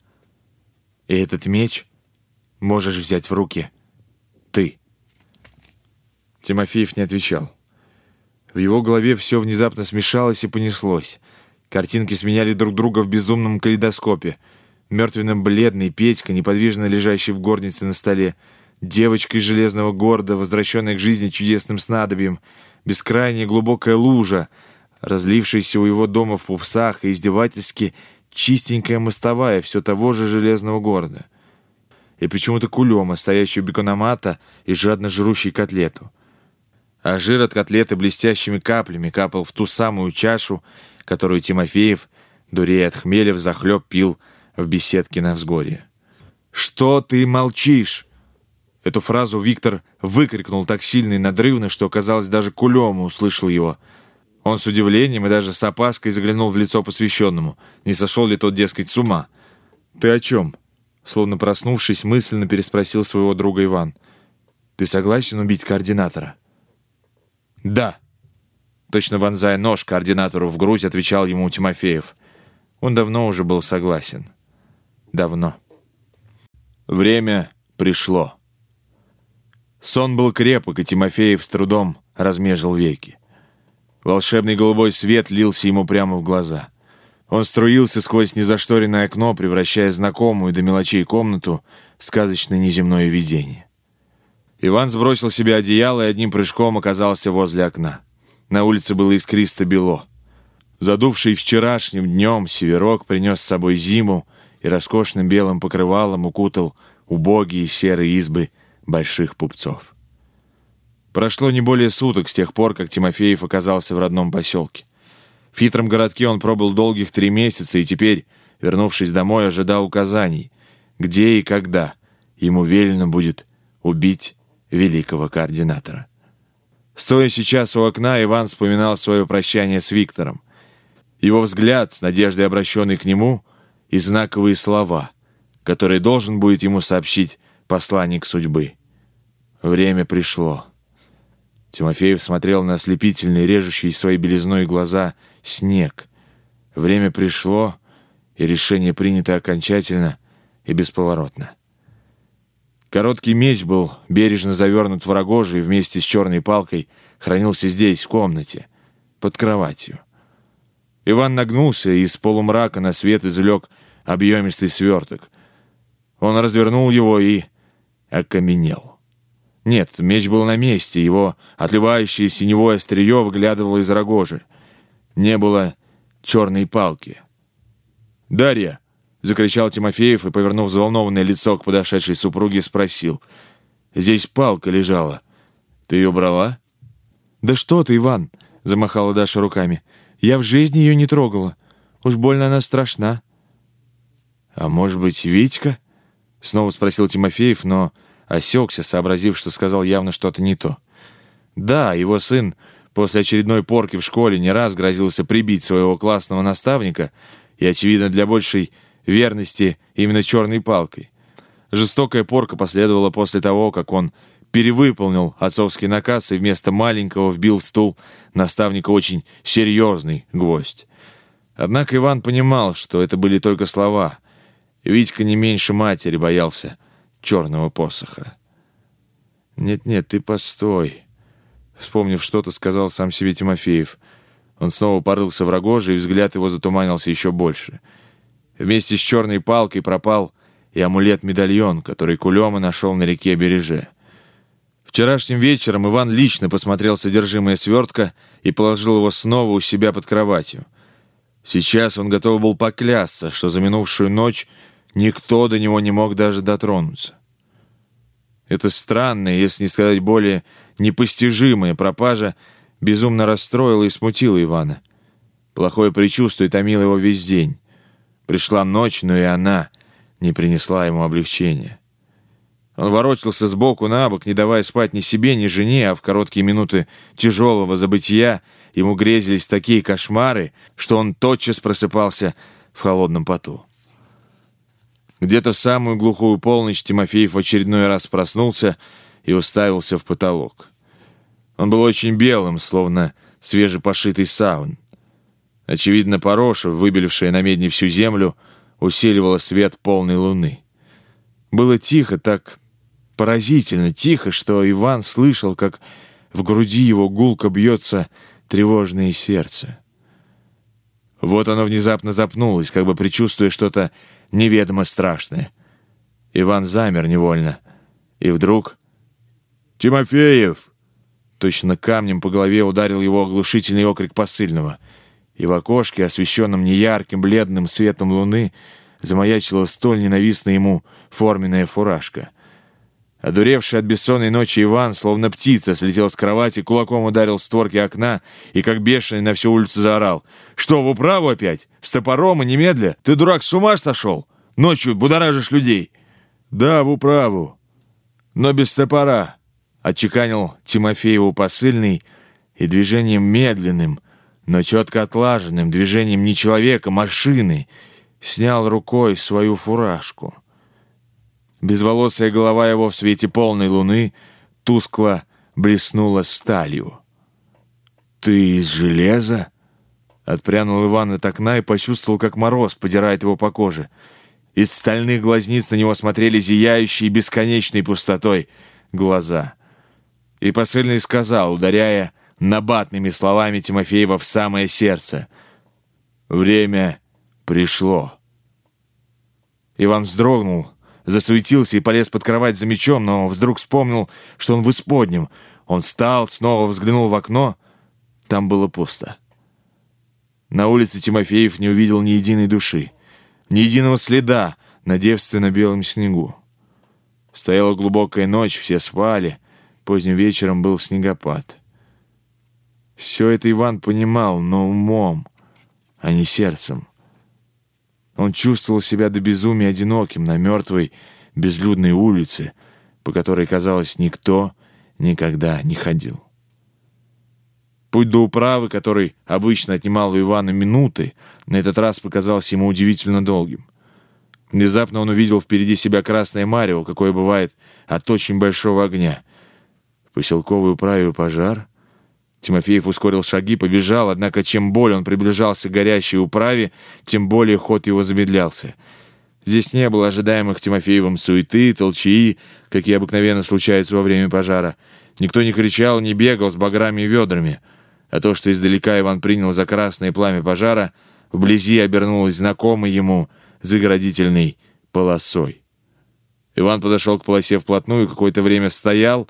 И этот меч можешь взять в руки ты. Тимофеев не отвечал. В его голове все внезапно смешалось и понеслось. Картинки сменяли друг друга в безумном калейдоскопе. Мертвенно-бледный Петька, неподвижно лежащий в горнице на столе, девочка из железного города, возвращенная к жизни чудесным снадобьем, бескрайняя глубокая лужа, разлившаяся у его дома в пупсах и издевательски чистенькая мостовая все того же железного города. И почему-то кулема, у бекономата и жадно жрущий котлету — а жир от котлеты блестящими каплями капал в ту самую чашу, которую Тимофеев, дурея от хмеля, взахлеб пил в беседке на взгорье. «Что ты молчишь?» Эту фразу Виктор выкрикнул так сильно и надрывно, что, казалось, даже Кулема услышал его. Он с удивлением и даже с опаской заглянул в лицо посвященному. Не сошел ли тот, дескать, с ума? «Ты о чем?» Словно проснувшись, мысленно переспросил своего друга Иван. «Ты согласен убить координатора?» «Да». Точно вонзая нож координатору в грудь, отвечал ему Тимофеев. Он давно уже был согласен. Давно. Время пришло. Сон был крепок, и Тимофеев с трудом размежил веки. Волшебный голубой свет лился ему прямо в глаза. Он струился сквозь незашторенное окно, превращая знакомую до мелочей комнату в сказочное неземное видение. Иван сбросил себе одеяло и одним прыжком оказался возле окна. На улице было искристо бело. Задувший вчерашним днем северок принес с собой зиму и роскошным белым покрывалом укутал убогие серые избы больших пупцов. Прошло не более суток с тех пор, как Тимофеев оказался в родном поселке. В хитром городке он пробыл долгих три месяца и теперь, вернувшись домой, ожидал указаний, где и когда ему велено будет убить великого координатора. Стоя сейчас у окна, Иван вспоминал свое прощание с Виктором. Его взгляд, с надеждой обращенный к нему, и знаковые слова, которые должен будет ему сообщить посланник судьбы. Время пришло. Тимофеев смотрел на ослепительный, режущий своей белизной глаза снег. Время пришло, и решение принято окончательно и бесповоротно. Короткий меч был бережно завернут в рогожу и вместе с черной палкой хранился здесь, в комнате, под кроватью. Иван нагнулся и из полумрака на свет извлек объемистый сверток. Он развернул его и окаменел. Нет, меч был на месте, его отливающее синевое острие выглядывало из рогожи. Не было черной палки. «Дарья!» — закричал Тимофеев и, повернув взволнованное лицо к подошедшей супруге, спросил. «Здесь палка лежала. Ты ее брала?» «Да что ты, Иван!» — замахала Даша руками. «Я в жизни ее не трогала. Уж больно она страшна». «А может быть, Витька?» — снова спросил Тимофеев, но осекся, сообразив, что сказал явно что-то не то. «Да, его сын после очередной порки в школе не раз грозился прибить своего классного наставника и, очевидно, для большей верности именно черной палкой. Жестокая порка последовала после того, как он перевыполнил отцовский наказ и вместо маленького вбил в стул наставника очень серьезный гвоздь. Однако Иван понимал, что это были только слова. Витька не меньше матери боялся черного посоха. «Нет-нет, ты постой», — вспомнив что-то, сказал сам себе Тимофеев. Он снова порылся в рогоже, и взгляд его затуманился еще больше — Вместе с черной палкой пропал и амулет-медальон, который Кулема нашел на реке Береже. Вчерашним вечером Иван лично посмотрел содержимое свертка и положил его снова у себя под кроватью. Сейчас он готов был поклясться, что за минувшую ночь никто до него не мог даже дотронуться. Это странная, если не сказать более непостижимая пропажа безумно расстроила и смутила Ивана. Плохое предчувствие томило его весь день. Пришла ночь, но и она не принесла ему облегчения. Он ворочался сбоку на бок, не давая спать ни себе, ни жене, а в короткие минуты тяжелого забытия ему грезились такие кошмары, что он тотчас просыпался в холодном поту. Где-то в самую глухую полночь Тимофеев в очередной раз проснулся и уставился в потолок. Он был очень белым, словно свежепошитый саун. Очевидно, пороша, выбелившая на медне всю землю, усиливала свет полной луны. Было тихо, так поразительно тихо, что Иван слышал, как в груди его гулко бьется тревожное сердце. Вот оно внезапно запнулось, как бы предчувствуя что-то неведомо страшное. Иван замер невольно. И вдруг... «Тимофеев!» Точно камнем по голове ударил его оглушительный окрик посыльного. И в окошке, освещенном неярким бледным светом луны, замаячила столь ненавистная ему форменная фуражка — Одуревший от бессонной ночи Иван, словно птица, слетел с кровати, кулаком ударил в створки окна и, как бешеный, на всю улицу заорал. «Что, в управу опять? С топором и немедля? Ты, дурак, с ума сошел? Ночью будоражишь людей!» «Да, в управу, но без топора», — отчеканил Тимофееву посыльный и движением медленным, но четко отлаженным, движением не человека, машины, снял рукой свою фуражку. Безволосая голова его в свете полной луны тускло блеснула сталью. «Ты из железа?» Отпрянул Иван от окна и почувствовал, как мороз подирает его по коже. Из стальных глазниц на него смотрели зияющие бесконечной пустотой глаза. И посыльный сказал, ударяя набатными словами Тимофеева в самое сердце. «Время пришло». Иван вздрогнул, засуетился и полез под кровать за мечом, но вдруг вспомнил, что он в исподнем. Он встал, снова взглянул в окно. Там было пусто. На улице Тимофеев не увидел ни единой души, ни единого следа на девственно-белом снегу. Стояла глубокая ночь, все спали. Поздним вечером был снегопад. Все это Иван понимал, но умом, а не сердцем. Он чувствовал себя до безумия одиноким на мертвой, безлюдной улице, по которой, казалось, никто никогда не ходил. Путь до управы, который обычно отнимал у Ивана минуты, на этот раз показался ему удивительно долгим. Внезапно он увидел впереди себя красное марево, какое бывает от очень большого огня. В поселковой управе пожар — Тимофеев ускорил шаги, побежал, однако чем более он приближался к горящей управе, тем более ход его замедлялся. Здесь не было ожидаемых Тимофеевым суеты, толчии, какие обыкновенно случаются во время пожара. Никто не кричал, не бегал с баграми и ведрами. А то, что издалека Иван принял за красное пламя пожара, вблизи обернулось знакомой ему заградительной полосой. Иван подошел к полосе вплотную, какое-то время стоял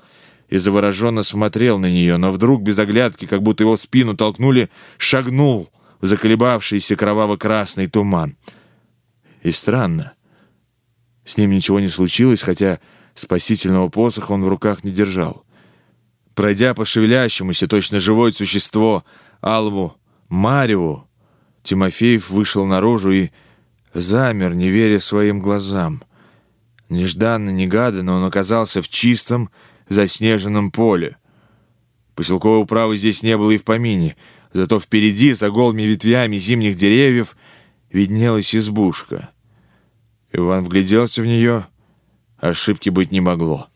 и завороженно смотрел на нее, но вдруг без оглядки, как будто его в спину толкнули, шагнул в заколебавшийся кроваво-красный туман. И странно. С ним ничего не случилось, хотя спасительного посоха он в руках не держал. Пройдя по шевелящемуся, точно живое существо, Алву Мареву, Тимофеев вышел наружу и замер, не веря своим глазам. Нежданно-негаданно он оказался в чистом, заснеженном поле. Поселковой управы здесь не было и в помине, зато впереди, за голыми ветвями зимних деревьев, виднелась избушка. Иван вгляделся в нее, ошибки быть не могло.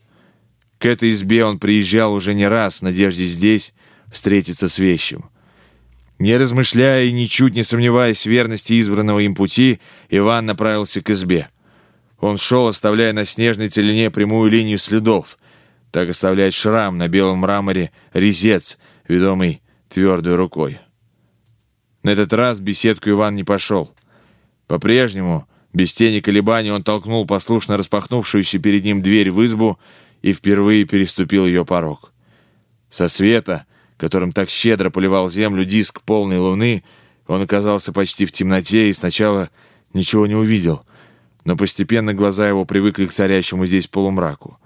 К этой избе он приезжал уже не раз в надежде здесь встретиться с вещим. Не размышляя и ничуть не сомневаясь в верности избранного им пути, Иван направился к избе. Он шел, оставляя на снежной целине прямую линию следов — так оставляет шрам на белом мраморе резец, ведомый твердой рукой. На этот раз беседку Иван не пошел. По-прежнему, без тени колебаний, он толкнул послушно распахнувшуюся перед ним дверь в избу и впервые переступил ее порог. Со света, которым так щедро поливал землю диск полной луны, он оказался почти в темноте и сначала ничего не увидел, но постепенно глаза его привыкли к царящему здесь полумраку.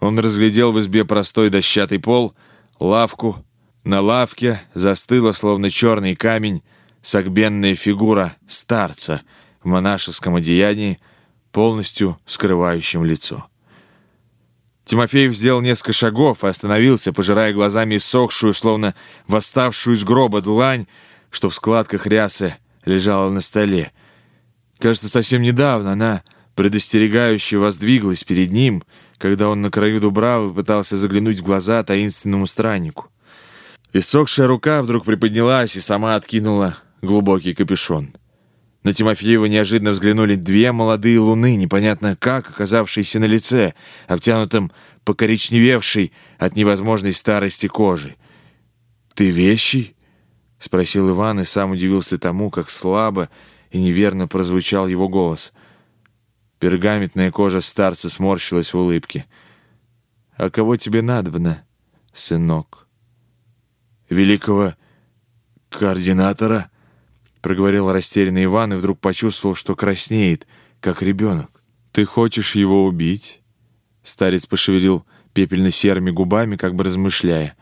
Он разглядел в избе простой дощатый пол, лавку. На лавке застыла, словно черный камень, согбенная фигура старца в монашеском одеянии, полностью скрывающем лицо. Тимофеев сделал несколько шагов и остановился, пожирая глазами иссохшую, словно восставшую из гроба длань, что в складках рясы лежала на столе. Кажется, совсем недавно она предостерегающе воздвиглась перед ним, когда он на краю Дубравы пытался заглянуть в глаза таинственному страннику. Иссохшая рука вдруг приподнялась и сама откинула глубокий капюшон. На Тимофеева неожиданно взглянули две молодые луны, непонятно как оказавшиеся на лице, обтянутым покоричневевшей от невозможной старости кожи. «Ты вещий?» — спросил Иван и сам удивился тому, как слабо и неверно прозвучал его голос. Пергаментная кожа старца сморщилась в улыбке. «А кого тебе надобно, сынок?» «Великого координатора?» — проговорил растерянный Иван и вдруг почувствовал, что краснеет, как ребенок. «Ты хочешь его убить?» Старец пошевелил пепельно-серыми губами, как бы размышляя.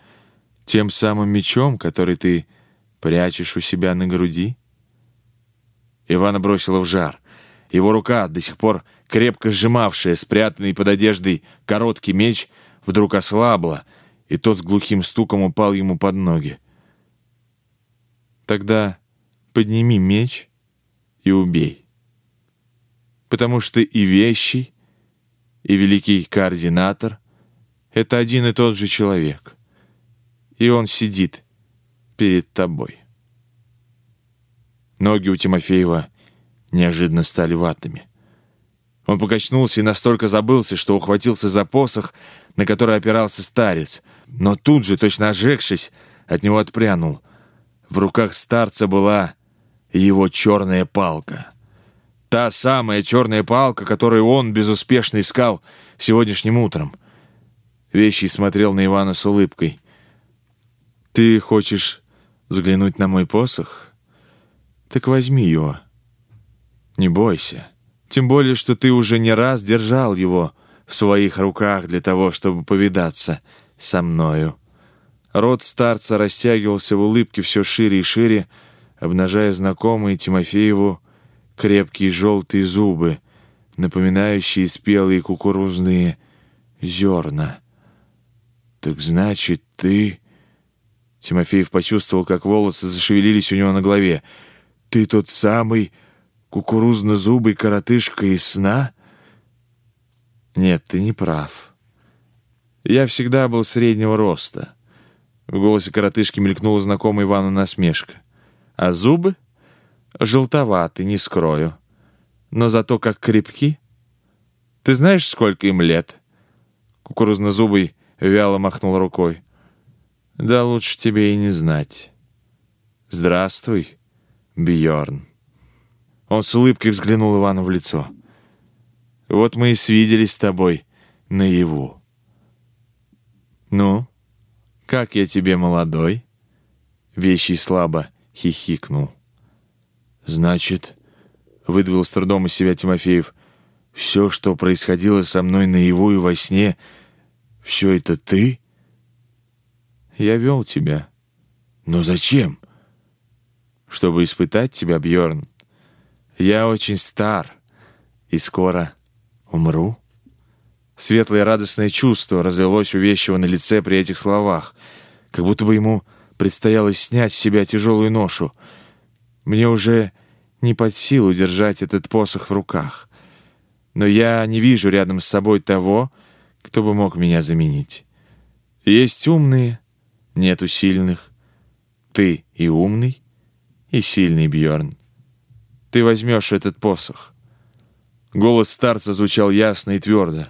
«Тем самым мечом, который ты прячешь у себя на груди?» Ивана бросила в жар. Его рука, до сих пор крепко сжимавшая спрятанный под одеждой короткий меч, вдруг ослабла, и тот с глухим стуком упал ему под ноги. «Тогда подними меч и убей. Потому что и вещий, и великий координатор — это один и тот же человек. И он сидит перед тобой. Ноги у Тимофеева неожиданно стали ватными. Он покачнулся и настолько забылся, что ухватился за посох, на который опирался старец, но тут же, точно ожегшись, от него отпрянул. В руках старца была его черная палка. Та самая черная палка, которую он безуспешно искал сегодняшним утром. Вещий смотрел на Ивана с улыбкой. «Ты хочешь взглянуть на мой посох? Так возьми его. Не бойся. Тем более, что ты уже не раз держал его в своих руках для того, чтобы повидаться со мною». Рот старца растягивался в улыбке все шире и шире, обнажая знакомые Тимофееву крепкие желтые зубы, напоминающие спелые кукурузные зерна. «Так значит, ты...» Тимофеев почувствовал, как волосы зашевелились у него на голове. «Ты тот самый кукурузно-зубый коротышка из сна?» «Нет, ты не прав. Я всегда был среднего роста». В голосе коротышки мелькнула знакомая Ивану насмешка. А зубы? Желтоваты, не скрою. Но зато как крепки. Ты знаешь, сколько им лет? Кукурузно-зубый вяло махнул рукой. Да лучше тебе и не знать. Здравствуй, Бьорн. Он с улыбкой взглянул Ивану в лицо. Вот мы и свиделись с тобой наяву. Ну, как я тебе молодой? Вещий слабо хихикнул. «Значит, — выдавил с трудом из себя Тимофеев, — все, что происходило со мной наяву и во сне, все это ты?» «Я вел тебя». «Но зачем?» «Чтобы испытать тебя, Бьорн. Я очень стар и скоро умру». Светлое радостное чувство разлилось у вещего на лице при этих словах, как будто бы ему предстояло снять с себя тяжелую ношу. Мне уже не под силу держать этот посох в руках. Но я не вижу рядом с собой того, кто бы мог меня заменить. Есть умные, нету сильных. Ты и умный, и сильный, Бьорн. Ты возьмешь этот посох. Голос старца звучал ясно и твердо.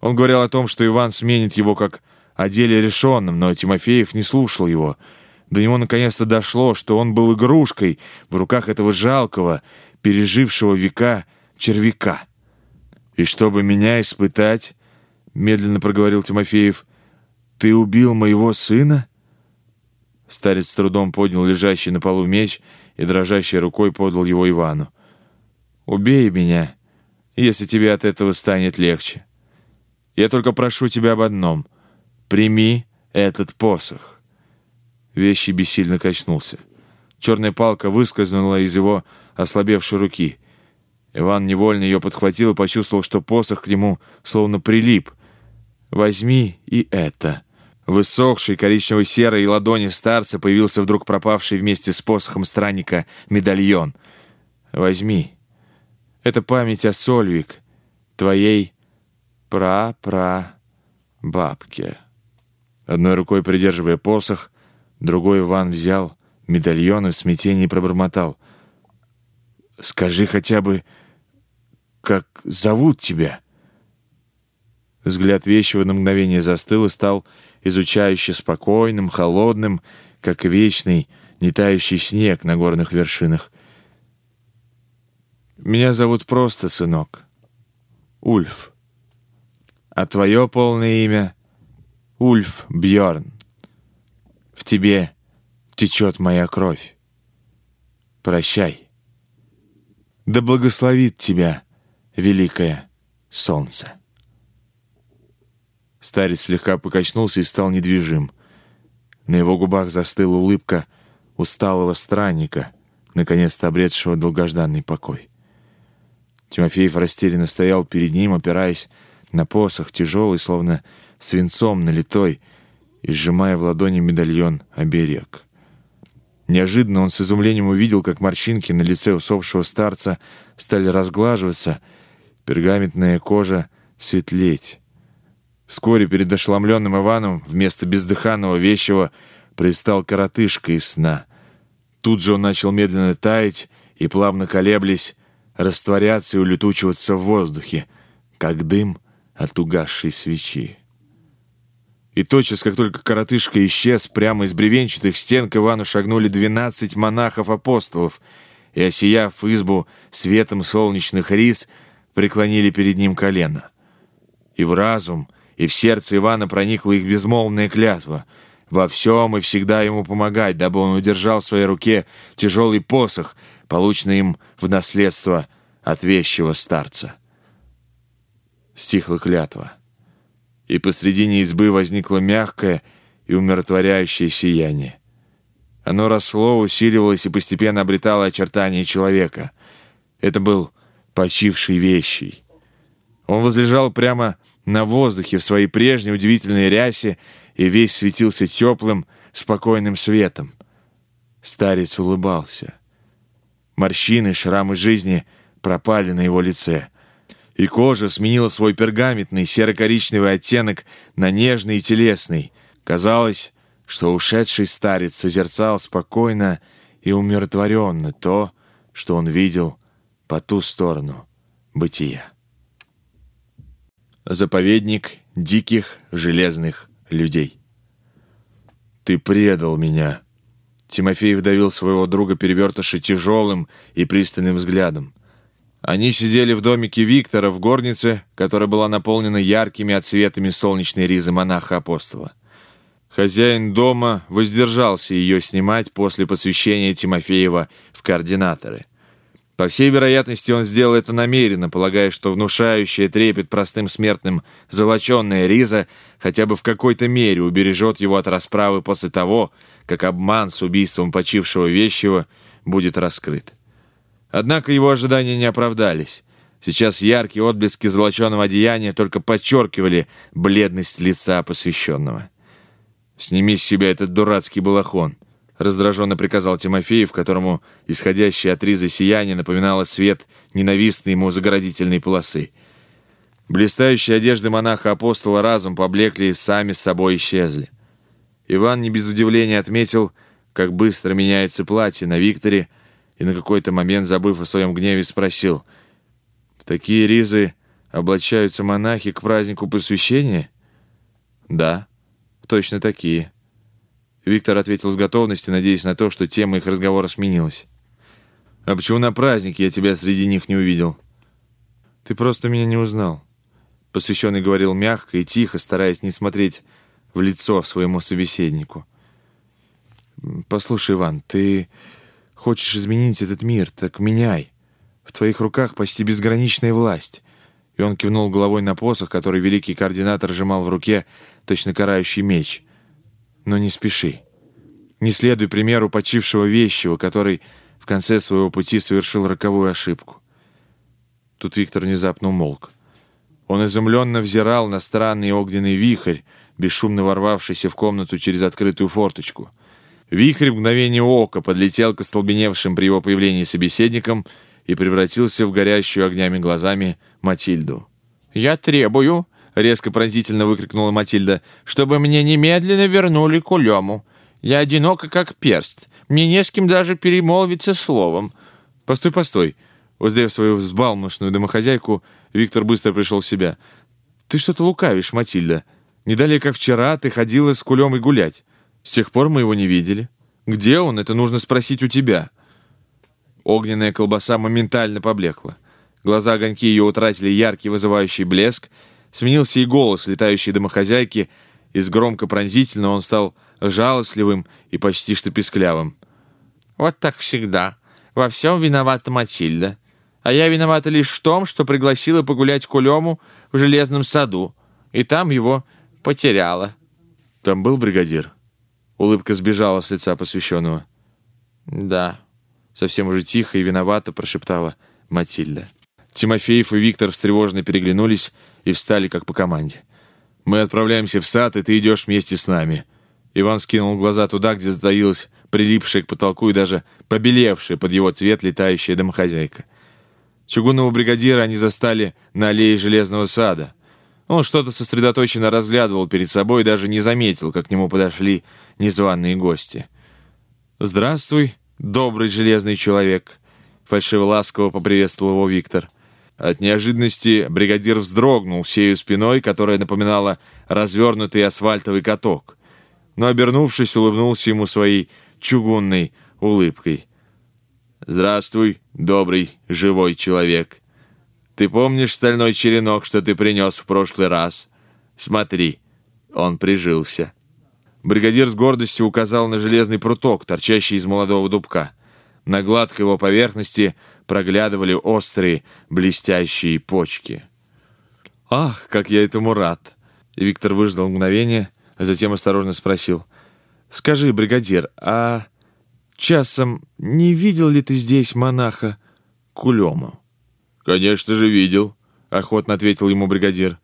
Он говорил о том, что Иван сменит его как о деле решенном, но Тимофеев не слушал его — до него наконец-то дошло, что он был игрушкой в руках этого жалкого, пережившего века червяка. «И чтобы меня испытать, — медленно проговорил Тимофеев, — ты убил моего сына?» Старец с трудом поднял лежащий на полу меч и дрожащей рукой подал его Ивану. «Убей меня, если тебе от этого станет легче. Я только прошу тебя об одном — прими этот посох». Вещи бессильно качнулся. Черная палка выскользнула из его ослабевшей руки. Иван невольно ее подхватил и почувствовал, что посох к нему словно прилип. Возьми и это». Высохший коричнево-серой ладони старца появился вдруг пропавший вместе с посохом странника медальон. «Возьми. Это память о Сольвик, твоей пра-пра-бабке». Одной рукой придерживая посох, другой Иван взял медальон и в смятении пробормотал. «Скажи хотя бы, как зовут тебя?» Взгляд вещего на мгновение застыл и стал изучающе спокойным, холодным, как вечный, не тающий снег на горных вершинах. «Меня зовут просто, сынок. Ульф. А твое полное имя — Ульф Бьорн. В тебе течет моя кровь. Прощай. Да благословит тебя великое солнце». Старец слегка покачнулся и стал недвижим. На его губах застыла улыбка усталого странника, наконец-то обретшего долгожданный покой. Тимофеев растерянно стоял перед ним, опираясь на посох, тяжелый, словно свинцом налитой, и сжимая в ладони медальон оберег. Неожиданно он с изумлением увидел, как морщинки на лице усопшего старца стали разглаживаться, пергаментная кожа светлеть. Вскоре перед ошеломленным Иваном вместо бездыханного вещего предстал коротышка из сна. Тут же он начал медленно таять и, плавно колеблясь, растворяться и улетучиваться в воздухе, как дым от угасшей свечи. И тотчас, как только коротышка исчез, прямо из бревенчатых стен к Ивану шагнули двенадцать монахов-апостолов и, осияв избу светом солнечных рис, преклонили перед ним колено. И в разум — и в сердце Ивана проникла их безмолвная клятва — во всем и всегда ему помогать, дабы он удержал в своей руке тяжелый посох, полученный им в наследство от вещего старца. Стихла клятва, и посредине избы возникло мягкое и умиротворяющее сияние. Оно росло, усиливалось и постепенно обретало очертания человека. Это был почивший вещий. Он возлежал прямо на воздухе в своей прежней удивительной рясе и весь светился теплым, спокойным светом. Старец улыбался. Морщины, шрамы жизни пропали на его лице. И кожа сменила свой пергаментный серо-коричневый оттенок на нежный и телесный. Казалось, что ушедший старец созерцал спокойно и умиротворенно то, что он видел по ту сторону бытия. Заповедник диких железных людей. «Ты предал меня!» Тимофей вдавил своего друга перевертыша тяжелым и пристальным взглядом. Они сидели в домике Виктора в горнице, которая была наполнена яркими отсветами солнечной ризы монаха-апостола. Хозяин дома воздержался ее снимать после посвящения Тимофеева в координаторы — по всей вероятности, он сделал это намеренно, полагая, что внушающая трепет простым смертным золоченная риза хотя бы в какой-то мере убережет его от расправы после того, как обман с убийством почившего вещего будет раскрыт. Однако его ожидания не оправдались. Сейчас яркие отблески золоченого одеяния только подчеркивали бледность лица посвященного. «Сними с себя этот дурацкий балахон», — раздраженно приказал Тимофеев, которому исходящее от ризы сияние напоминало свет ненавистной ему заградительной полосы. Блистающие одежды монаха-апостола разум поблекли и сами с собой исчезли. Иван не без удивления отметил, как быстро меняется платье на Викторе, и на какой-то момент, забыв о своем гневе, спросил, «В такие ризы облачаются монахи к празднику посвящения?» «Да, точно такие». Виктор ответил с готовностью, надеясь на то, что тема их разговора сменилась. «А почему на празднике я тебя среди них не увидел?» «Ты просто меня не узнал». Посвященный говорил мягко и тихо, стараясь не смотреть в лицо своему собеседнику. «Послушай, Иван, ты хочешь изменить этот мир, так меняй. В твоих руках почти безграничная власть». И он кивнул головой на посох, который великий координатор сжимал в руке, точно карающий меч — но не спеши. Не следуй примеру почившего вещего, который в конце своего пути совершил роковую ошибку. Тут Виктор внезапно умолк. Он изумленно взирал на странный огненный вихрь, бесшумно ворвавшийся в комнату через открытую форточку. Вихрь в мгновение ока подлетел к остолбеневшим при его появлении собеседникам и превратился в горящую огнями глазами Матильду. «Я требую», — резко пронзительно выкрикнула Матильда, «чтобы мне немедленно вернули кулему. Я одинока, как перст. Мне не с кем даже перемолвиться словом». «Постой, постой!» Узрев свою взбалмошную домохозяйку, Виктор быстро пришел в себя. «Ты что-то лукавишь, Матильда. Не далее, как вчера, ты ходила с Кулемой гулять. С тех пор мы его не видели. Где он? Это нужно спросить у тебя». Огненная колбаса моментально поблекла. Глаза огоньки ее утратили яркий вызывающий блеск, сменился и голос летающей домохозяйки, из громко пронзительного он стал жалостливым и почти что писклявым. «Вот так всегда. Во всем виновата Матильда. А я виновата лишь в том, что пригласила погулять Кулему в железном саду, и там его потеряла». «Там был бригадир?» Улыбка сбежала с лица посвященного. «Да», — совсем уже тихо и виновато прошептала Матильда. Тимофеев и Виктор встревоженно переглянулись и встали как по команде. «Мы отправляемся в сад, и ты идешь вместе с нами». Иван скинул глаза туда, где затаилась прилипшая к потолку и даже побелевшая под его цвет летающая домохозяйка. Чугунного бригадира они застали на аллее Железного сада. Он что-то сосредоточенно разглядывал перед собой и даже не заметил, как к нему подошли незваные гости. «Здравствуй, добрый железный человек», — фальшиво-ласково поприветствовал его Виктор. От неожиданности бригадир вздрогнул всею спиной, которая напоминала развернутый асфальтовый каток. Но, обернувшись, улыбнулся ему своей чугунной улыбкой. «Здравствуй, добрый, живой человек. Ты помнишь стальной черенок, что ты принес в прошлый раз? Смотри, он прижился». Бригадир с гордостью указал на железный пруток, торчащий из молодого дубка. На гладкой его поверхности проглядывали острые, блестящие почки. «Ах, как я этому рад!» Виктор выждал мгновение, а затем осторожно спросил. «Скажи, бригадир, а часом не видел ли ты здесь монаха Кулему?» «Конечно же видел», — охотно ответил ему бригадир.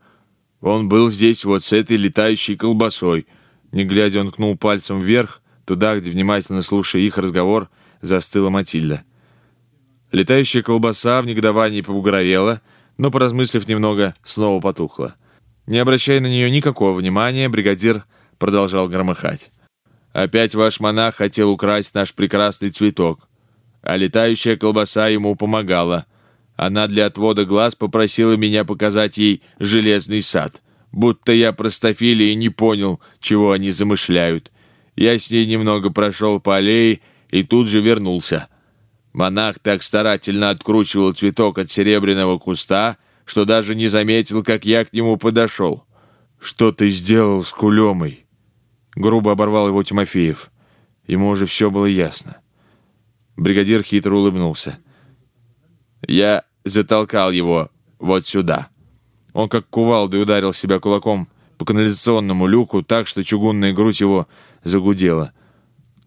«Он был здесь вот с этой летающей колбасой». Не глядя, он кнул пальцем вверх, туда, где, внимательно слушая их разговор, застыла Матильда. Летающая колбаса в негодовании побугровела, но, поразмыслив немного, снова потухла. Не обращая на нее никакого внимания, бригадир продолжал громыхать. «Опять ваш монах хотел украсть наш прекрасный цветок, а летающая колбаса ему помогала. Она для отвода глаз попросила меня показать ей железный сад, будто я простофилий и не понял, чего они замышляют. Я с ней немного прошел по аллее и тут же вернулся». Монах так старательно откручивал цветок от серебряного куста, что даже не заметил, как я к нему подошел. «Что ты сделал с кулемой?» Грубо оборвал его Тимофеев. Ему уже все было ясно. Бригадир хитро улыбнулся. «Я затолкал его вот сюда». Он как кувалдой ударил себя кулаком по канализационному люку так, что чугунная грудь его загудела.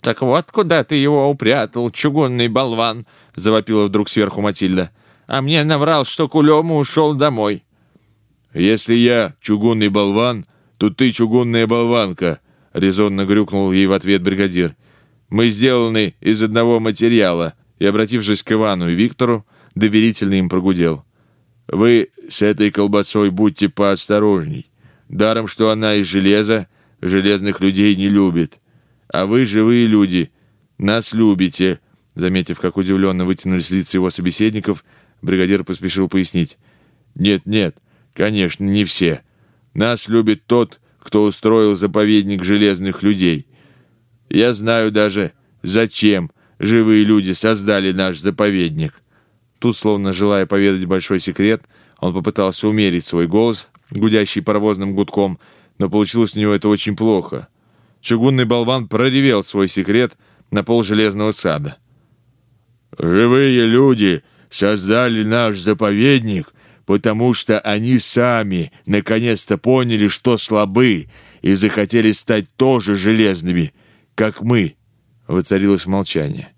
«Так вот куда ты его упрятал, чугунный болван!» — завопила вдруг сверху Матильда. «А мне наврал, что Кулема ушел домой». «Если я чугунный болван, то ты чугунная болванка», — резонно грюкнул ей в ответ бригадир. «Мы сделаны из одного материала», и, обратившись к Ивану и Виктору, доверительно им прогудел. «Вы с этой колбасой будьте поосторожней. Даром, что она из железа, железных людей не любит. А вы, живые люди, нас любите». Заметив, как удивленно вытянулись лица его собеседников, бригадир поспешил пояснить. «Нет, нет, конечно, не все. Нас любит тот, кто устроил заповедник железных людей. Я знаю даже, зачем живые люди создали наш заповедник». Тут, словно желая поведать большой секрет, он попытался умерить свой голос, гудящий паровозным гудком, но получилось у него это очень плохо чугунный болван проревел свой секрет на пол железного сада. «Живые люди создали наш заповедник, потому что они сами наконец-то поняли, что слабы, и захотели стать тоже железными, как мы». Воцарилось молчание.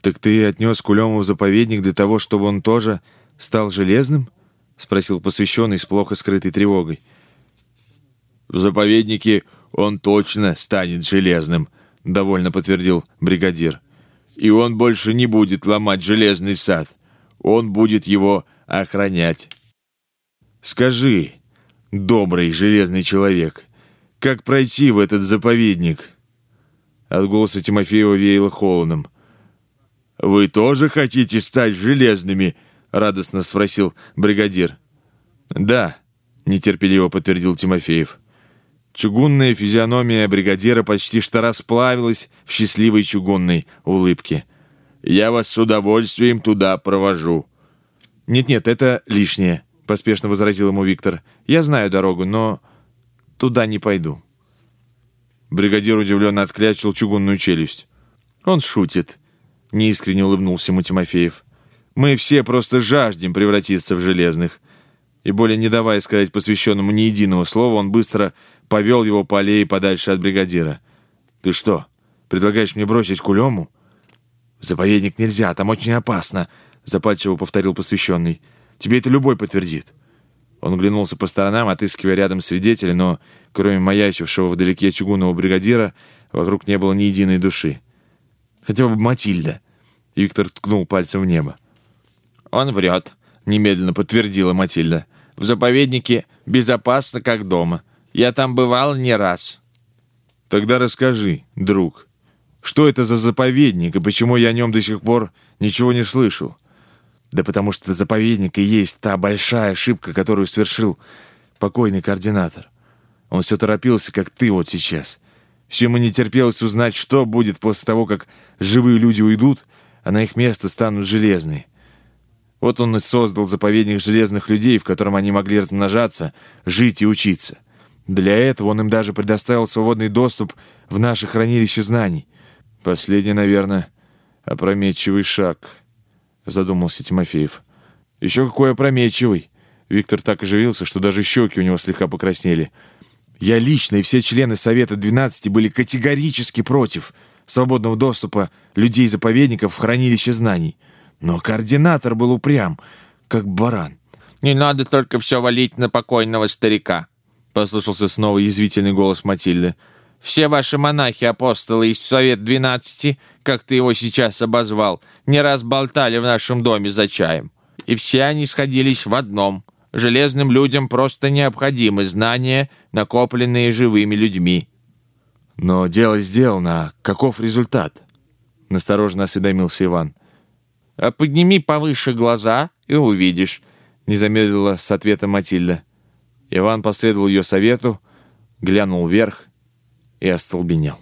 «Так ты отнес Кулему в заповедник для того, чтобы он тоже стал железным?» спросил посвященный с плохо скрытой тревогой. «В заповеднике он точно станет железным», — довольно подтвердил бригадир. «И он больше не будет ломать железный сад. Он будет его охранять». «Скажи, добрый железный человек, как пройти в этот заповедник?» От голоса Тимофеева веяло холодом. «Вы тоже хотите стать железными?» — радостно спросил бригадир. «Да», — нетерпеливо подтвердил Тимофеев. Чугунная физиономия бригадира почти что расплавилась в счастливой чугунной улыбке. «Я вас с удовольствием туда провожу». «Нет-нет, это лишнее», — поспешно возразил ему Виктор. «Я знаю дорогу, но туда не пойду». Бригадир удивленно отклячил чугунную челюсть. «Он шутит», — неискренне улыбнулся ему Тимофеев. «Мы все просто жаждем превратиться в железных». И более не давая сказать посвященному ни единого слова, он быстро повел его по аллее подальше от бригадира. «Ты что, предлагаешь мне бросить кулему?» «В заповедник нельзя, там очень опасно», — запальчиво повторил посвященный. «Тебе это любой подтвердит». Он глянулся по сторонам, отыскивая рядом свидетеля, но, кроме маячившего вдалеке чугунного бригадира, вокруг не было ни единой души. «Хотя бы Матильда», — Виктор ткнул пальцем в небо. «Он врет», — немедленно подтвердила Матильда. «В заповеднике безопасно, как дома. Я там бывал не раз». «Тогда расскажи, друг, что это за заповедник и почему я о нем до сих пор ничего не слышал?» «Да потому что заповедник и есть та большая ошибка, которую совершил покойный координатор. Он все торопился, как ты вот сейчас. Все ему не терпелось узнать, что будет после того, как живые люди уйдут, а на их место станут железные. Вот он и создал заповедник железных людей, в котором они могли размножаться, жить и учиться». Для этого он им даже предоставил свободный доступ в наше хранилище знаний. Последний, наверное, опрометчивый шаг, задумался Тимофеев. Еще какой опрометчивый. Виктор так оживился, что даже щеки у него слегка покраснели. Я лично и все члены Совета 12 были категорически против свободного доступа людей-заповедников в хранилище знаний. Но координатор был упрям, как баран. «Не надо только все валить на покойного старика», — послышался снова язвительный голос Матильды. «Все ваши монахи-апостолы из Совет двенадцати, как ты его сейчас обозвал, не раз болтали в нашем доме за чаем. И все они сходились в одном. Железным людям просто необходимы знания, накопленные живыми людьми». «Но дело сделано. Каков результат?» — настороженно осведомился Иван. «А подними повыше глаза и увидишь», — не замедлила с ответом Матильда. Иван последовал ее совету, глянул вверх и остолбенел.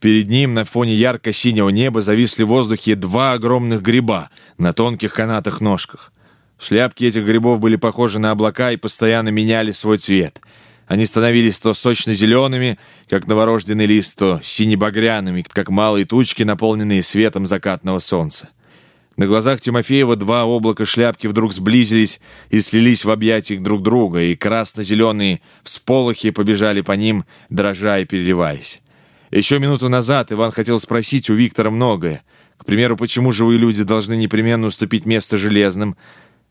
Перед ним на фоне ярко-синего неба зависли в воздухе два огромных гриба на тонких канатах ножках. Шляпки этих грибов были похожи на облака и постоянно меняли свой цвет. Они становились то сочно-зелеными, как новорожденный лист, то сине-багряными, как малые тучки, наполненные светом закатного солнца. На глазах Тимофеева два облака шляпки вдруг сблизились и слились в объятиях друг друга, и красно-зеленые всполохи побежали по ним, дрожа и переливаясь. Еще минуту назад Иван хотел спросить у Виктора многое. К примеру, почему живые люди должны непременно уступить место железным?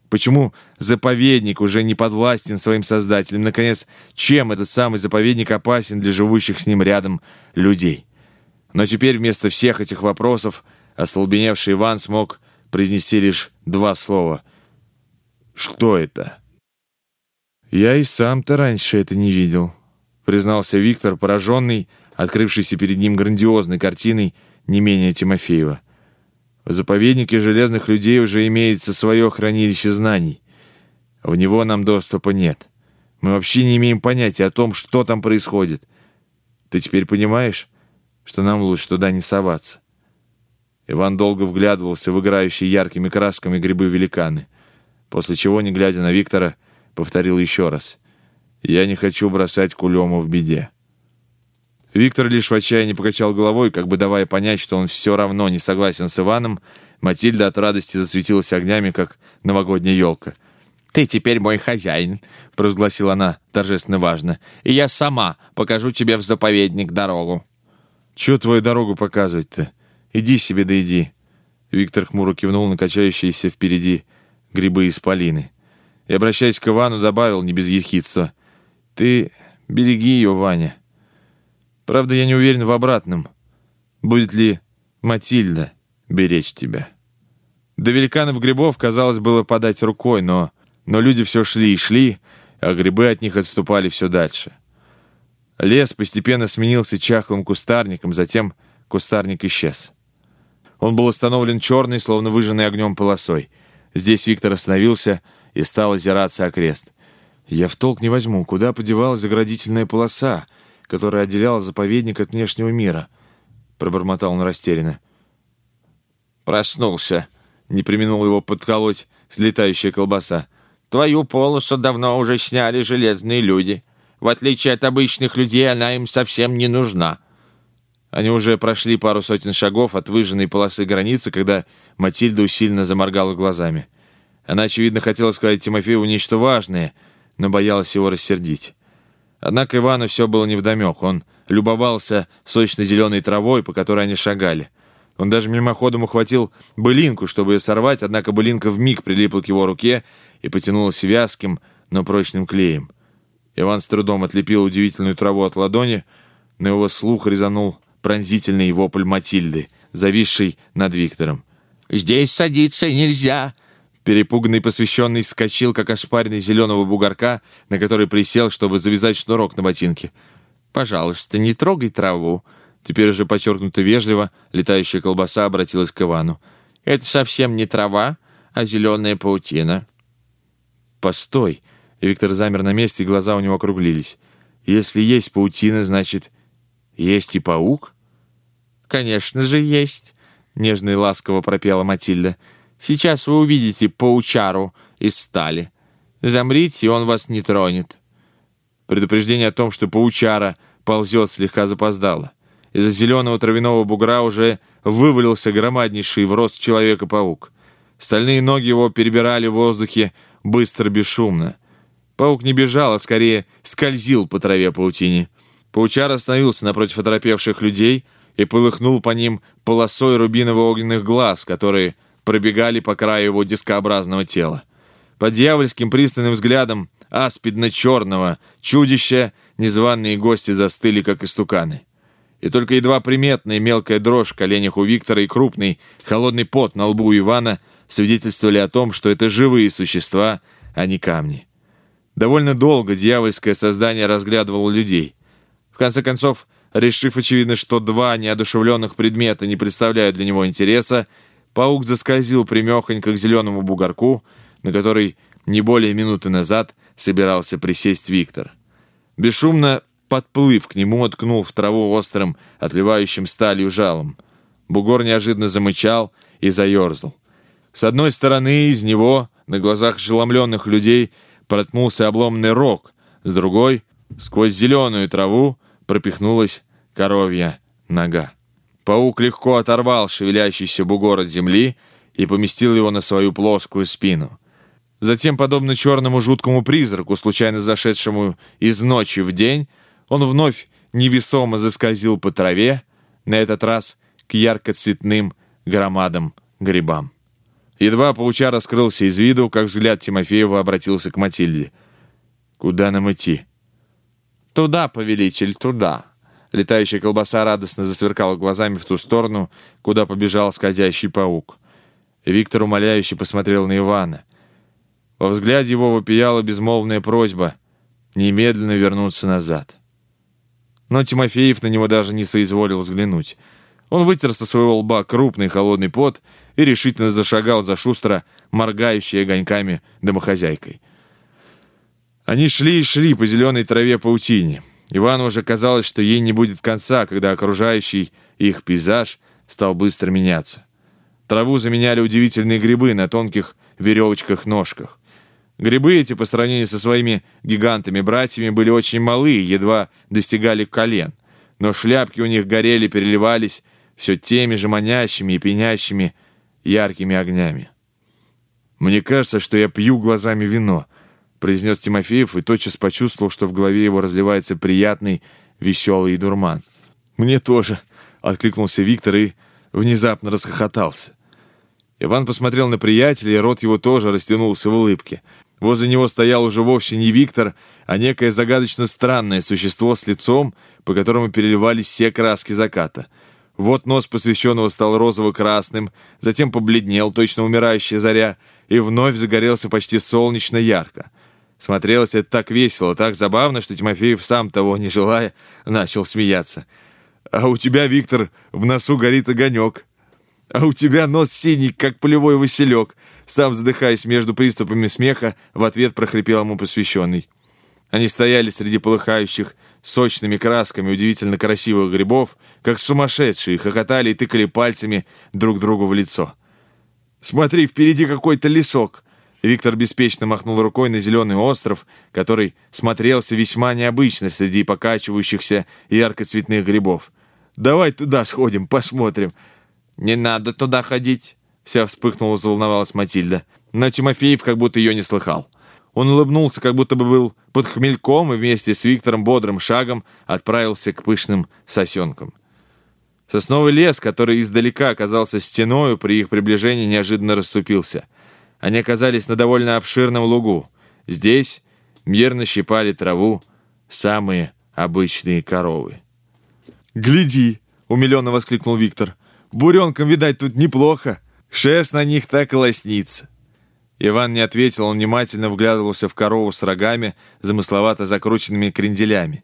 Почему заповедник уже не подвластен своим создателям? Наконец, чем этот самый заповедник опасен для живущих с ним рядом людей? Но теперь вместо всех этих вопросов остолбеневший Иван смог произнести лишь два слова. «Что это?» «Я и сам-то раньше это не видел», — признался Виктор, пораженный, открывшийся перед ним грандиозной картиной не менее Тимофеева. В заповеднике железных людей уже имеется свое хранилище знаний. В него нам доступа нет. Мы вообще не имеем понятия о том, что там происходит. Ты теперь понимаешь, что нам лучше туда не соваться? Иван долго вглядывался в играющие яркими красками грибы-великаны, после чего, не глядя на Виктора, повторил еще раз. «Я не хочу бросать Кулему в беде». Виктор лишь в отчаянии покачал головой, как бы давая понять, что он все равно не согласен с Иваном. Матильда от радости засветилась огнями, как новогодняя елка. «Ты теперь мой хозяин», — провозгласила она торжественно важно. «И я сама покажу тебе в заповедник дорогу». «Чего твою дорогу показывать-то?» Иди себе да иди. Виктор хмуро кивнул на качающиеся впереди грибы из полины. и, обращаясь к Ивану, добавил не без ехидства. «Ты береги ее, Ваня. Правда, я не уверен в обратном. Будет ли Матильда беречь тебя?» До великанов грибов, казалось, было подать рукой, но, но люди все шли и шли, а грибы от них отступали все дальше. Лес постепенно сменился чахлым кустарником, затем кустарник исчез. Он был остановлен черной, словно выжженной огнем полосой. Здесь Виктор остановился и стал озираться окрест. Я в толк не возьму, куда подевалась заградительная полоса, которая отделяла заповедник от внешнего мира, пробормотал он растерянно. Проснулся. Не применул его подколоть слетающая колбаса. Твою полосу давно уже сняли железные люди. В отличие от обычных людей, она им совсем не нужна. Они уже прошли пару сотен шагов от выжженной полосы границы, когда Матильда усиленно заморгала глазами. Она, очевидно, хотела сказать Тимофееву нечто важное, но боялась его рассердить. Однако Ивану все было невдомек. Он любовался сочно-зеленой травой, по которой они шагали. Он даже мимоходом ухватил былинку, чтобы ее сорвать, однако былинка вмиг прилипла к его руке и потянулась вязким, но прочным клеем. Иван с трудом отлепил удивительную траву от ладони, но его слух резанул пронзительный вопль Матильды, зависший над Виктором. «Здесь садиться нельзя!» Перепуганный посвященный вскочил, как ошпаренный зеленого бугорка, на который присел, чтобы завязать шнурок на ботинке. «Пожалуйста, не трогай траву!» Теперь уже подчеркнуто вежливо, летающая колбаса обратилась к Ивану. «Это совсем не трава, а зеленая паутина». «Постой!» Виктор замер на месте, и глаза у него округлились. «Если есть паутина, значит, есть и паук?» «Конечно же есть», — нежно и ласково пропела Матильда. «Сейчас вы увидите паучару из стали. Замрите, и он вас не тронет». Предупреждение о том, что паучара ползет, слегка запоздало. Из-за зеленого травяного бугра уже вывалился громаднейший в рост человека-паук. Стальные ноги его перебирали в воздухе быстро, бесшумно. Паук не бежал, а скорее скользил по траве паутине. Паучар остановился напротив оторопевших людей — и полыхнул по ним полосой рубиново-огненных глаз, которые пробегали по краю его дискообразного тела. Под дьявольским пристальным взглядом аспидно-черного чудища незваные гости застыли, как истуканы. И только едва приметная мелкая дрожь в коленях у Виктора и крупный холодный пот на лбу Ивана свидетельствовали о том, что это живые существа, а не камни. Довольно долго дьявольское создание разглядывало людей. В конце концов, Решив, очевидно, что два неодушевленных предмета не представляют для него интереса, паук заскользил примехонько к зеленому бугорку, на который не более минуты назад собирался присесть Виктор. Бесшумно подплыв к нему, откнул в траву острым, отливающим сталью жалом. Бугор неожиданно замычал и заерзал. С одной стороны из него, на глазах ошеломленных людей, проткнулся обломный рог, с другой, сквозь зеленую траву, пропихнулась коровья нога. Паук легко оторвал шевелящийся бугор от земли и поместил его на свою плоскую спину. Затем, подобно черному жуткому призраку, случайно зашедшему из ночи в день, он вновь невесомо заскользил по траве, на этот раз к ярко-цветным громадам грибам. Едва пауча раскрылся из виду, как взгляд Тимофеева обратился к Матильде. «Куда нам идти?» «Туда, повелитель, туда», Летающая колбаса радостно засверкала глазами в ту сторону, куда побежал скользящий паук. Виктор умоляюще посмотрел на Ивана. Во взгляде его вопияла безмолвная просьба немедленно вернуться назад. Но Тимофеев на него даже не соизволил взглянуть. Он вытер со своего лба крупный холодный пот и решительно зашагал за шустро моргающей огоньками домохозяйкой. Они шли и шли по зеленой траве паутине. Ивану уже казалось, что ей не будет конца, когда окружающий их пейзаж стал быстро меняться. Траву заменяли удивительные грибы на тонких веревочках-ножках. Грибы эти, по сравнению со своими гигантами-братьями, были очень малы, едва достигали колен. Но шляпки у них горели, переливались все теми же манящими и пенящими яркими огнями. «Мне кажется, что я пью глазами вино», произнес Тимофеев и тотчас почувствовал, что в голове его разливается приятный, веселый дурман. «Мне тоже», — откликнулся Виктор и внезапно расхохотался. Иван посмотрел на приятеля, и рот его тоже растянулся в улыбке. Возле него стоял уже вовсе не Виктор, а некое загадочно странное существо с лицом, по которому переливались все краски заката. Вот нос посвященного стал розово-красным, затем побледнел, точно умирающая заря, и вновь загорелся почти солнечно ярко. Смотрелось это так весело, так забавно, что Тимофеев, сам того не желая, начал смеяться. «А у тебя, Виктор, в носу горит огонек. А у тебя нос синий, как полевой василек», сам задыхаясь между приступами смеха, в ответ прохрипел ему посвященный. Они стояли среди полыхающих сочными красками удивительно красивых грибов, как сумасшедшие, хохотали и тыкали пальцами друг другу в лицо. «Смотри, впереди какой-то лесок!» Виктор беспечно махнул рукой на зеленый остров, который смотрелся весьма необычно среди покачивающихся яркоцветных грибов. «Давай туда сходим, посмотрим». «Не надо туда ходить», Вся вспыхнула, заволновалась Матильда. Но Тимофеев как будто ее не слыхал. Он улыбнулся, как будто бы был под хмельком, и вместе с Виктором бодрым шагом отправился к пышным сосенкам. Сосновый лес, который издалека оказался стеною, при их приближении неожиданно расступился. Они оказались на довольно обширном лугу. Здесь мирно щипали траву самые обычные коровы. «Гляди!» — умиленно воскликнул Виктор. «Буренкам, видать, тут неплохо!» Шерсть на них так и лоснится». Иван не ответил, он внимательно вглядывался в корову с рогами, замысловато закрученными кренделями.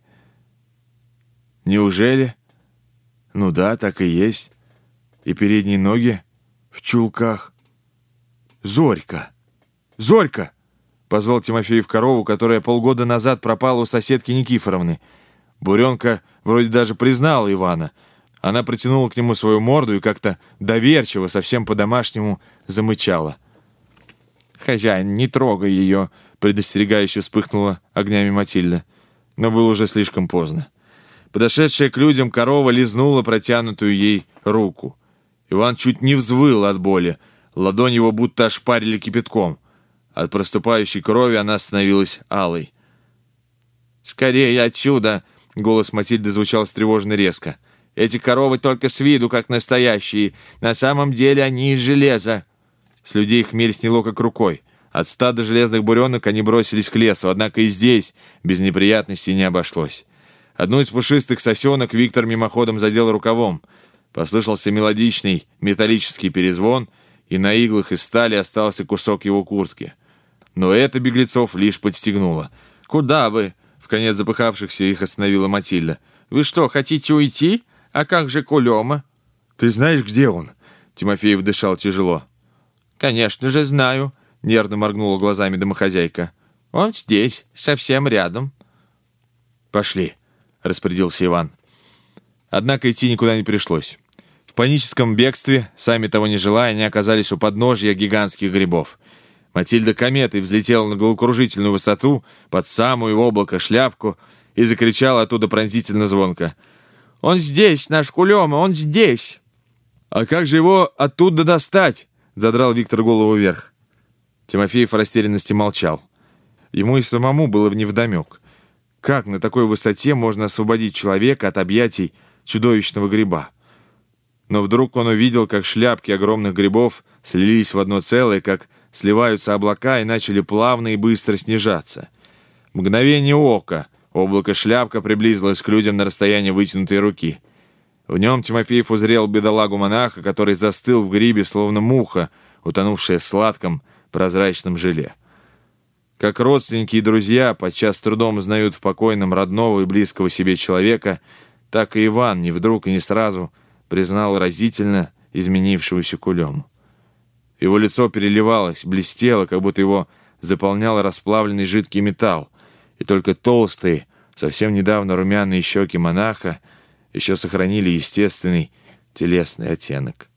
«Неужели?» «Ну да, так и есть. И передние ноги в чулках. Зорька! Зорька!» Позвал Тимофеев корову, которая полгода назад пропала у соседки Никифоровны. Буренка вроде даже признала Ивана — она протянула к нему свою морду и как-то доверчиво, совсем по-домашнему замычала. «Хозяин, не трогай ее!» — предостерегающе вспыхнула огнями Матильда. Но было уже слишком поздно. Подошедшая к людям корова лизнула протянутую ей руку. Иван чуть не взвыл от боли. Ладонь его будто ошпарили кипятком. От проступающей крови она становилась алой. «Скорее отсюда!» — голос Матильды звучал встревоженно резко. Эти коровы только с виду как настоящие. На самом деле они из железа». С людей хмель сняло как рукой. От стада железных буренок они бросились к лесу, однако и здесь без неприятностей не обошлось. Одну из пушистых сосенок Виктор мимоходом задел рукавом. Послышался мелодичный металлический перезвон, и на иглах из стали остался кусок его куртки. Но это беглецов лишь подстегнуло. «Куда вы?» — в конец запыхавшихся их остановила Матильда. «Вы что, хотите уйти?» «А как же Кулема?» «Ты знаешь, где он?» Тимофеев дышал тяжело. «Конечно же знаю», — нервно моргнула глазами домохозяйка. «Он здесь, совсем рядом». «Пошли», — распорядился Иван. Однако идти никуда не пришлось. В паническом бегстве, сами того не желая, они оказались у подножья гигантских грибов. Матильда кометой взлетела на головокружительную высоту под самую облако шляпку и закричала оттуда пронзительно звонко — он здесь, наш Кулема, он здесь!» «А как же его оттуда достать?» — задрал Виктор голову вверх. Тимофеев в растерянности молчал. Ему и самому было невдомек. Как на такой высоте можно освободить человека от объятий чудовищного гриба? Но вдруг он увидел, как шляпки огромных грибов слились в одно целое, как сливаются облака и начали плавно и быстро снижаться. Мгновение ока, Облако-шляпка приблизилось к людям на расстояние вытянутой руки. В нем Тимофеев узрел бедолагу-монаха, который застыл в грибе, словно муха, утонувшая в сладком прозрачном желе. Как родственники и друзья подчас трудом знают в покойном родного и близкого себе человека, так и Иван не вдруг и не сразу признал разительно изменившегося кулему. Его лицо переливалось, блестело, как будто его заполнял расплавленный жидкий металл, и только толстые, совсем недавно румяные щеки монаха еще сохранили естественный телесный оттенок.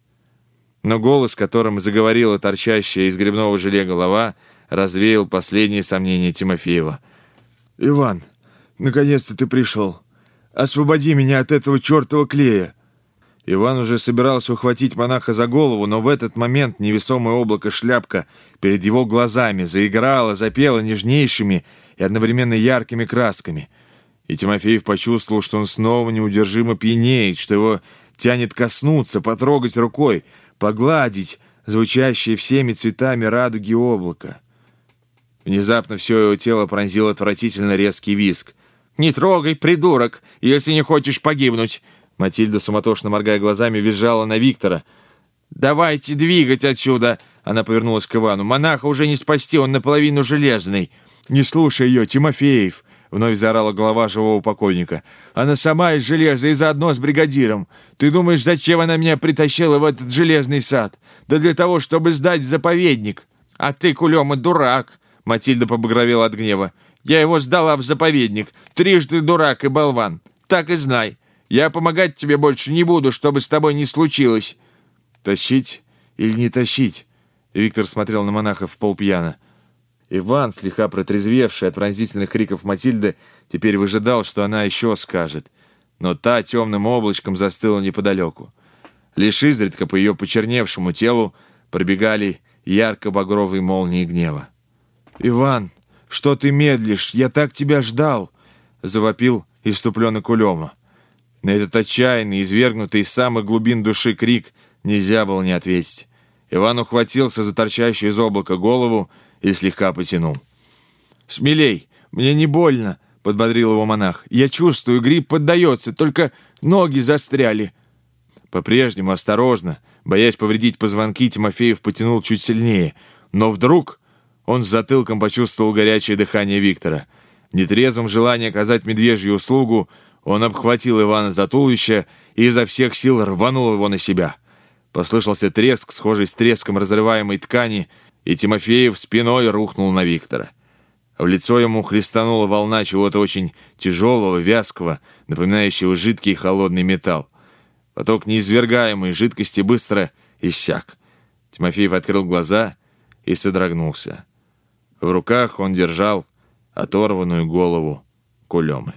Но голос, которым заговорила торчащая из грибного желе голова, развеял последние сомнения Тимофеева. «Иван, наконец-то ты пришел. Освободи меня от этого чертова клея!» Иван уже собирался ухватить монаха за голову, но в этот момент невесомое облако шляпка перед его глазами заиграло, запело нежнейшими и одновременно яркими красками. И Тимофеев почувствовал, что он снова неудержимо пьянеет, что его тянет коснуться, потрогать рукой, погладить звучащее всеми цветами радуги облака. Внезапно все его тело пронзил отвратительно резкий виск. «Не трогай, придурок, если не хочешь погибнуть!» Матильда, суматошно моргая глазами, визжала на Виктора. «Давайте двигать отсюда!» Она повернулась к Ивану. «Монаха уже не спасти, он наполовину железный!» «Не слушай ее, Тимофеев!» Вновь заорала голова живого покойника. «Она сама из железа и заодно с бригадиром. Ты думаешь, зачем она меня притащила в этот железный сад? Да для того, чтобы сдать заповедник!» «А ты, Кулема, дурак!» Матильда побагровела от гнева. «Я его сдала в заповедник. Трижды дурак и болван. Так и знай. Я помогать тебе больше не буду, чтобы с тобой не случилось». «Тащить или не тащить?» Виктор смотрел на монаха в полпьяна. Иван, слегка протрезвевший от пронзительных криков Матильды, теперь выжидал, что она еще скажет. Но та темным облачком застыла неподалеку. Лишь изредка по ее почерневшему телу пробегали ярко-багровые молнии гнева. «Иван, что ты медлишь? Я так тебя ждал!» — завопил иступленно Кулема. На этот отчаянный, извергнутый из самых глубин души крик нельзя было не ответить. Иван ухватился за торчащую из облака голову и слегка потянул. «Смелей, мне не больно!» — подбодрил его монах. «Я чувствую, гриб поддается, только ноги застряли!» По-прежнему осторожно, боясь повредить позвонки, Тимофеев потянул чуть сильнее. Но вдруг он с затылком почувствовал горячее дыхание Виктора. Нетрезвым желание оказать медвежью услугу, он обхватил Ивана за туловище и изо всех сил рванул его на себя. Послышался треск, схожий с треском разрываемой ткани, и Тимофеев спиной рухнул на Виктора. В лицо ему хлестанула волна чего-то очень тяжелого, вязкого, напоминающего жидкий холодный металл. Поток неизвергаемой жидкости быстро иссяк. Тимофеев открыл глаза и содрогнулся. В руках он держал оторванную голову Кулемы.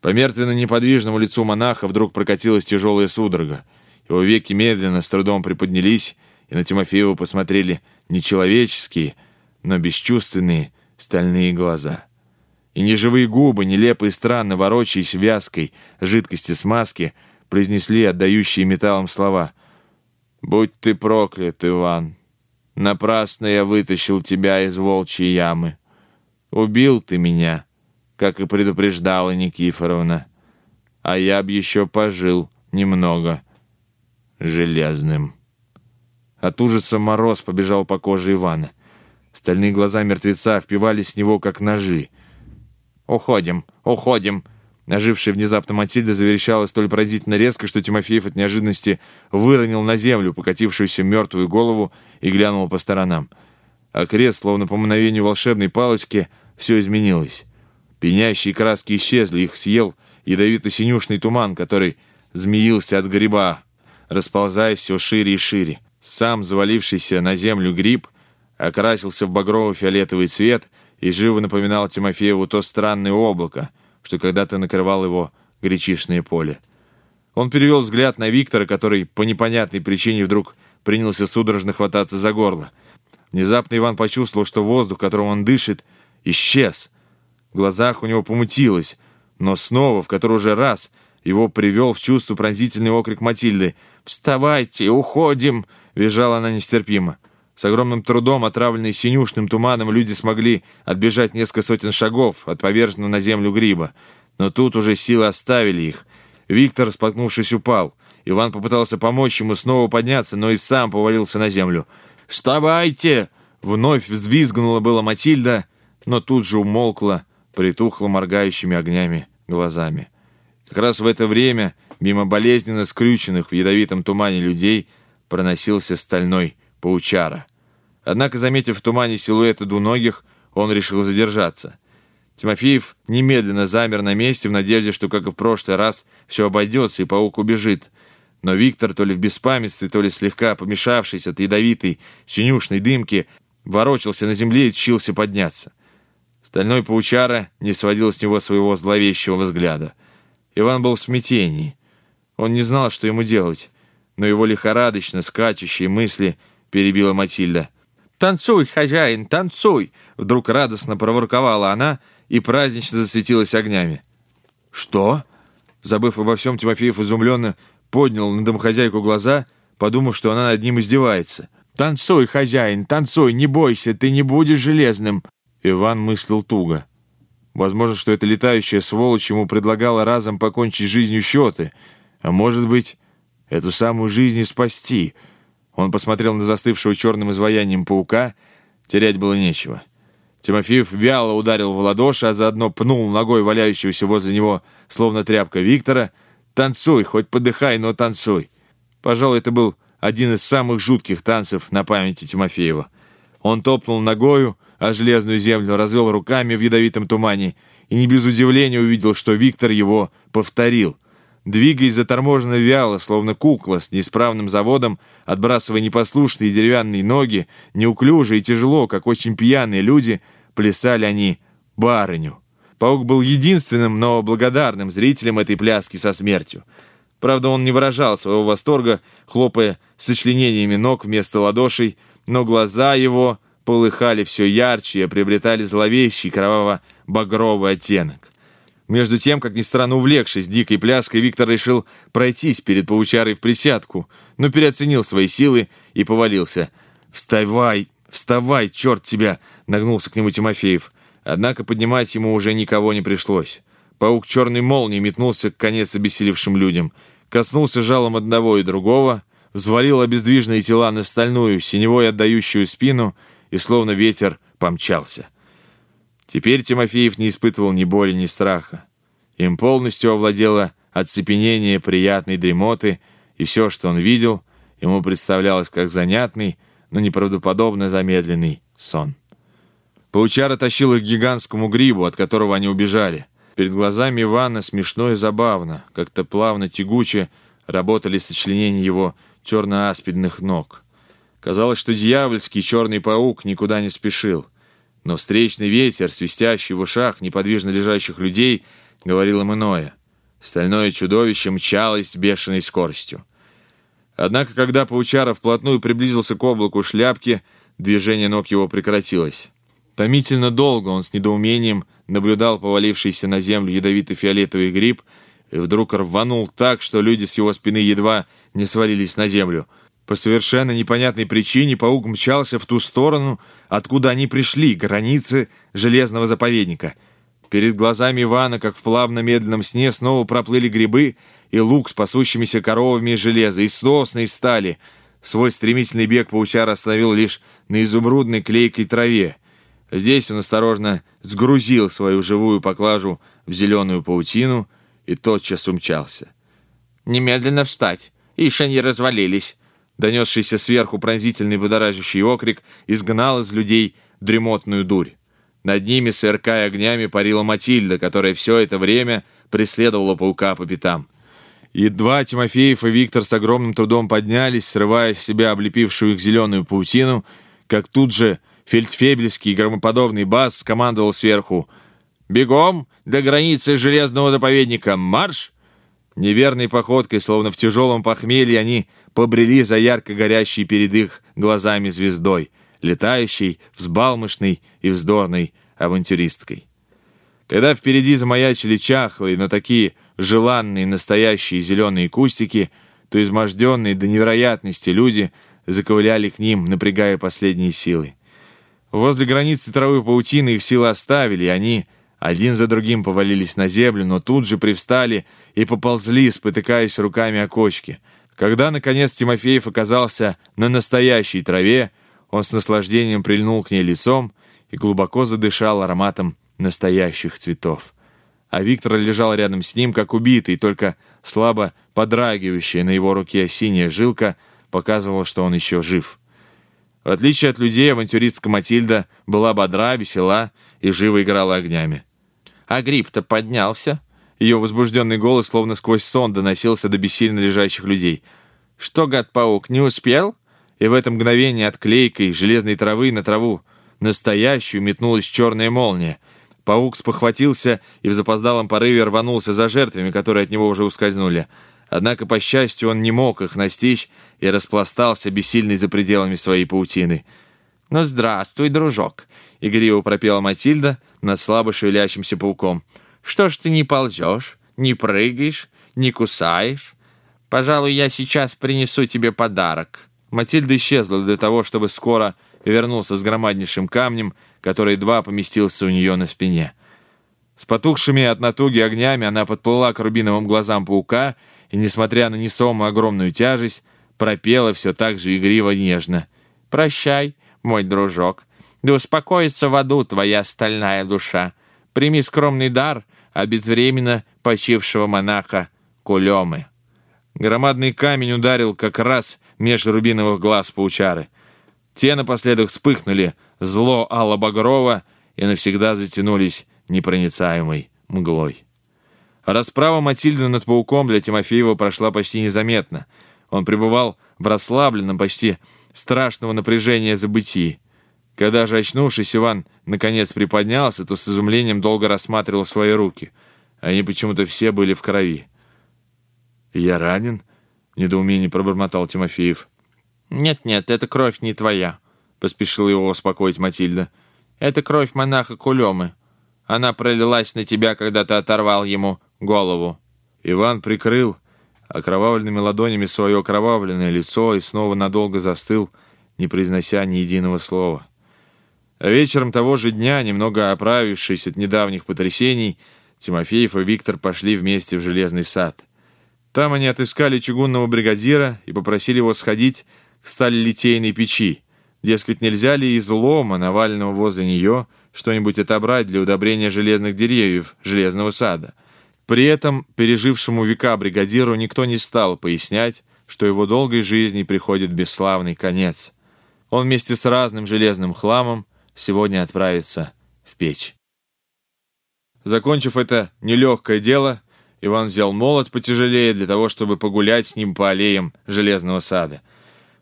По мертвенно-неподвижному лицу монаха вдруг прокатилась тяжелая судорога. Его веки медленно, с трудом приподнялись, и на Тимофеева посмотрели нечеловеческие, но бесчувственные стальные глаза. И неживые губы, нелепо и странно ворочаясь вязкой жидкости смазки, произнесли отдающие металлом слова. «Будь ты проклят, Иван!» Напрасно я вытащил тебя из волчьей ямы. Убил ты меня, как и предупреждала Никифоровна. А я б еще пожил немного железным. От ужаса мороз побежал по коже Ивана. Стальные глаза мертвеца впивались в него, как ножи. «Уходим, уходим!» Ожившая внезапно Матильда заверещала столь поразительно резко, что Тимофеев от неожиданности выронил на землю покатившуюся мертвую голову и глянул по сторонам. А крест, словно по мгновению волшебной палочки, все изменилось. Пенящие краски исчезли, их съел ядовито-синюшный туман, который змеился от гриба, расползаясь все шире и шире. Сам завалившийся на землю гриб окрасился в багрово-фиолетовый цвет и живо напоминал Тимофееву то странное облако, что когда-то накрывал его гречишное поле. Он перевел взгляд на Виктора, который по непонятной причине вдруг принялся судорожно хвататься за горло. Внезапно Иван почувствовал, что воздух, которым он дышит, исчез. В глазах у него помутилось, но снова, в который уже раз, его привел в чувство пронзительный окрик Матильды. «Вставайте, уходим!» — визжала она нестерпимо. С огромным трудом, отравленные синюшным туманом, люди смогли отбежать несколько сотен шагов от поверженного на землю гриба. Но тут уже силы оставили их. Виктор, споткнувшись, упал. Иван попытался помочь ему снова подняться, но и сам повалился на землю. «Вставайте!» Вновь взвизгнула была Матильда, но тут же умолкла, притухла моргающими огнями глазами. Как раз в это время мимо болезненно скрюченных в ядовитом тумане людей проносился стальной паучара. Однако, заметив в тумане силуэты двуногих, он решил задержаться. Тимофеев немедленно замер на месте в надежде, что, как и в прошлый раз, все обойдется и паук убежит. Но Виктор, то ли в беспамятстве, то ли слегка помешавшись от ядовитой синюшной дымки, ворочался на земле и тщился подняться. Стальной паучара не сводил с него своего зловещего взгляда. Иван был в смятении. Он не знал, что ему делать, но его лихорадочно скачущие мысли перебила Матильда — «Танцуй, хозяин, танцуй!» Вдруг радостно проворковала она и празднично засветилась огнями. «Что?» Забыв обо всем, Тимофеев изумленно поднял на домохозяйку глаза, подумав, что она над ним издевается. Танцуй, хозяин, танцуй, не бойся, ты не будешь железным!» Иван мыслил туго. Возможно, что эта летающая сволочь ему предлагала разом покончить жизнью счеты, а может быть, эту самую жизнь и спасти. Он посмотрел на застывшего черным изваянием паука, терять было нечего. Тимофеев вяло ударил в ладоши, а заодно пнул ногой валяющегося возле него, словно тряпка Виктора. «Танцуй, хоть подыхай, но танцуй!» Пожалуй, это был один из самых жутких танцев на памяти Тимофеева. Он топнул ногою, а железную землю развел руками в ядовитом тумане и не без удивления увидел, что Виктор его повторил. Двигаясь заторможенно вяло, словно кукла с неисправным заводом, отбрасывая непослушные деревянные ноги, неуклюже и тяжело, как очень пьяные люди, плясали они барыню. Паук был единственным, но благодарным зрителем этой пляски со смертью. Правда, он не выражал своего восторга, хлопая сочленениями ног вместо ладошей, но глаза его полыхали все ярче и приобретали зловещий кроваво-багровый оттенок. Между тем, как ни странно увлекшись дикой пляской, Виктор решил пройтись перед паучарой в присядку, но переоценил свои силы и повалился. «Вставай! Вставай, черт тебя!» — нагнулся к нему Тимофеев. Однако поднимать ему уже никого не пришлось. Паук черной молнии метнулся к конец обессилевшим людям, коснулся жалом одного и другого, взвалил обездвиженные тела на стальную, синевой отдающую спину и словно ветер помчался. Теперь Тимофеев не испытывал ни боли, ни страха. Им полностью овладело оцепенение приятной дремоты, и все, что он видел, ему представлялось как занятный, но неправдоподобно замедленный сон. Паучара тащил их к гигантскому грибу, от которого они убежали. Перед глазами Ивана смешно и забавно, как-то плавно-тягуче работали сочленения его черно-аспидных ног. Казалось, что дьявольский черный паук никуда не спешил — но встречный ветер, свистящий в ушах неподвижно лежащих людей, говорил им иное. Стальное чудовище мчалось с бешеной скоростью. Однако, когда Паучара вплотную приблизился к облаку шляпки, движение ног его прекратилось. Томительно долго он с недоумением наблюдал повалившийся на землю ядовито-фиолетовый гриб и вдруг рванул так, что люди с его спины едва не свалились на землю — по совершенно непонятной причине паук мчался в ту сторону, откуда они пришли, границы железного заповедника. Перед глазами Ивана, как в плавно-медленном сне, снова проплыли грибы и лук с пасущимися коровами из железа, и сосны из стали. Свой стремительный бег паучар остановил лишь на изумрудной клейкой траве. Здесь он осторожно сгрузил свою живую поклажу в паутину и тотчас умчался. «Немедленно встать, ишь они развалились!» Донесшийся сверху пронзительный будоражащий окрик изгнал из людей дремотную дурь. Над ними, сверкая огнями, парила Матильда, которая все это время преследовала паука по пятам. Едва Тимофеев и Виктор с огромным трудом поднялись, срывая с себя облепившую их зеленую паутину, как тут же фельдфебельский громоподобный бас скомандовал сверху «Бегом до границы железного заповедника! Марш!» Неверной походкой, словно в тяжелом похмелье, они побрели за ярко горящей перед их глазами звездой, летающей, взбалмошной и вздорной авантюристкой. Когда впереди замаячили чахлые, но такие желанные настоящие зеленые кустики, то изможденные до невероятности люди заковыляли к ним, напрягая последние силы. Возле границы травы паутины их силы оставили, и они один за другим повалились на землю, но тут же привстали и поползли, спотыкаясь руками о кочки — когда, наконец, Тимофеев оказался на настоящей траве, он с наслаждением прильнул к ней лицом и глубоко задышал ароматом настоящих цветов. А Виктор лежал рядом с ним, как убитый, только слабо подрагивающая на его руке синяя жилка показывала, что он еще жив. В отличие от людей, авантюристка Матильда была бодра, весела и живо играла огнями. «А гриб-то поднялся?» Ее возбужденный голос словно сквозь сон доносился до бессильно лежащих людей. «Что, гад-паук, не успел?» И в это мгновение от клейкой железной травы на траву настоящую метнулась черная молния. Паук спохватился и в запоздалом порыве рванулся за жертвами, которые от него уже ускользнули. Однако, по счастью, он не мог их настичь и распластался бессильный за пределами своей паутины. «Ну, здравствуй, дружок!» — игриво пропела Матильда над слабо шевелящимся пауком — что ж ты не ползешь, не прыгаешь, не кусаешь? Пожалуй, я сейчас принесу тебе подарок. Матильда исчезла для того, чтобы скоро вернулся с громаднейшим камнем, который едва поместился у нее на спине. С потухшими от натуги огнями она подплыла к рубиновым глазам паука и, несмотря на несомую огромную тяжесть, пропела все так же игриво нежно. «Прощай, мой дружок, да успокоится в аду твоя стальная душа. Прими скромный дар от безвременно почившего монаха Кулемы». Громадный камень ударил как раз между рубиновых глаз паучары. Те напоследок вспыхнули зло Алла Багрова и навсегда затянулись непроницаемой мглой. Расправа Матильды над пауком для Тимофеева прошла почти незаметно. Он пребывал в расслабленном, почти страшного напряжения забытии. Когда же, очнувшись, Иван наконец приподнялся, то с изумлением долго рассматривал свои руки. Они почему-то все были в крови. «Я ранен?» — в недоумении пробормотал Тимофеев. «Нет-нет, эта кровь не твоя», — поспешила его успокоить Матильда. «Это кровь монаха Кулемы. Она пролилась на тебя, когда ты оторвал ему голову». Иван прикрыл окровавленными ладонями свое окровавленное лицо и снова надолго застыл, не произнося ни единого слова. Вечером того же дня, немного оправившись от недавних потрясений, Тимофеев и Виктор пошли вместе в Железный сад. Там они отыскали чугунного бригадира и попросили его сходить к сталелитейной печи. Дескать, нельзя ли из лома, наваленного возле нее, что-нибудь отобрать для удобрения железных деревьев железного сада. При этом пережившему века бригадиру никто не стал пояснять, что его долгой жизни приходит бесславный конец. Он вместе с разным железным хламом сегодня отправится в печь. Закончив это нелегкое дело, Иван взял молот потяжелее для того, чтобы погулять с ним по аллеям железного сада.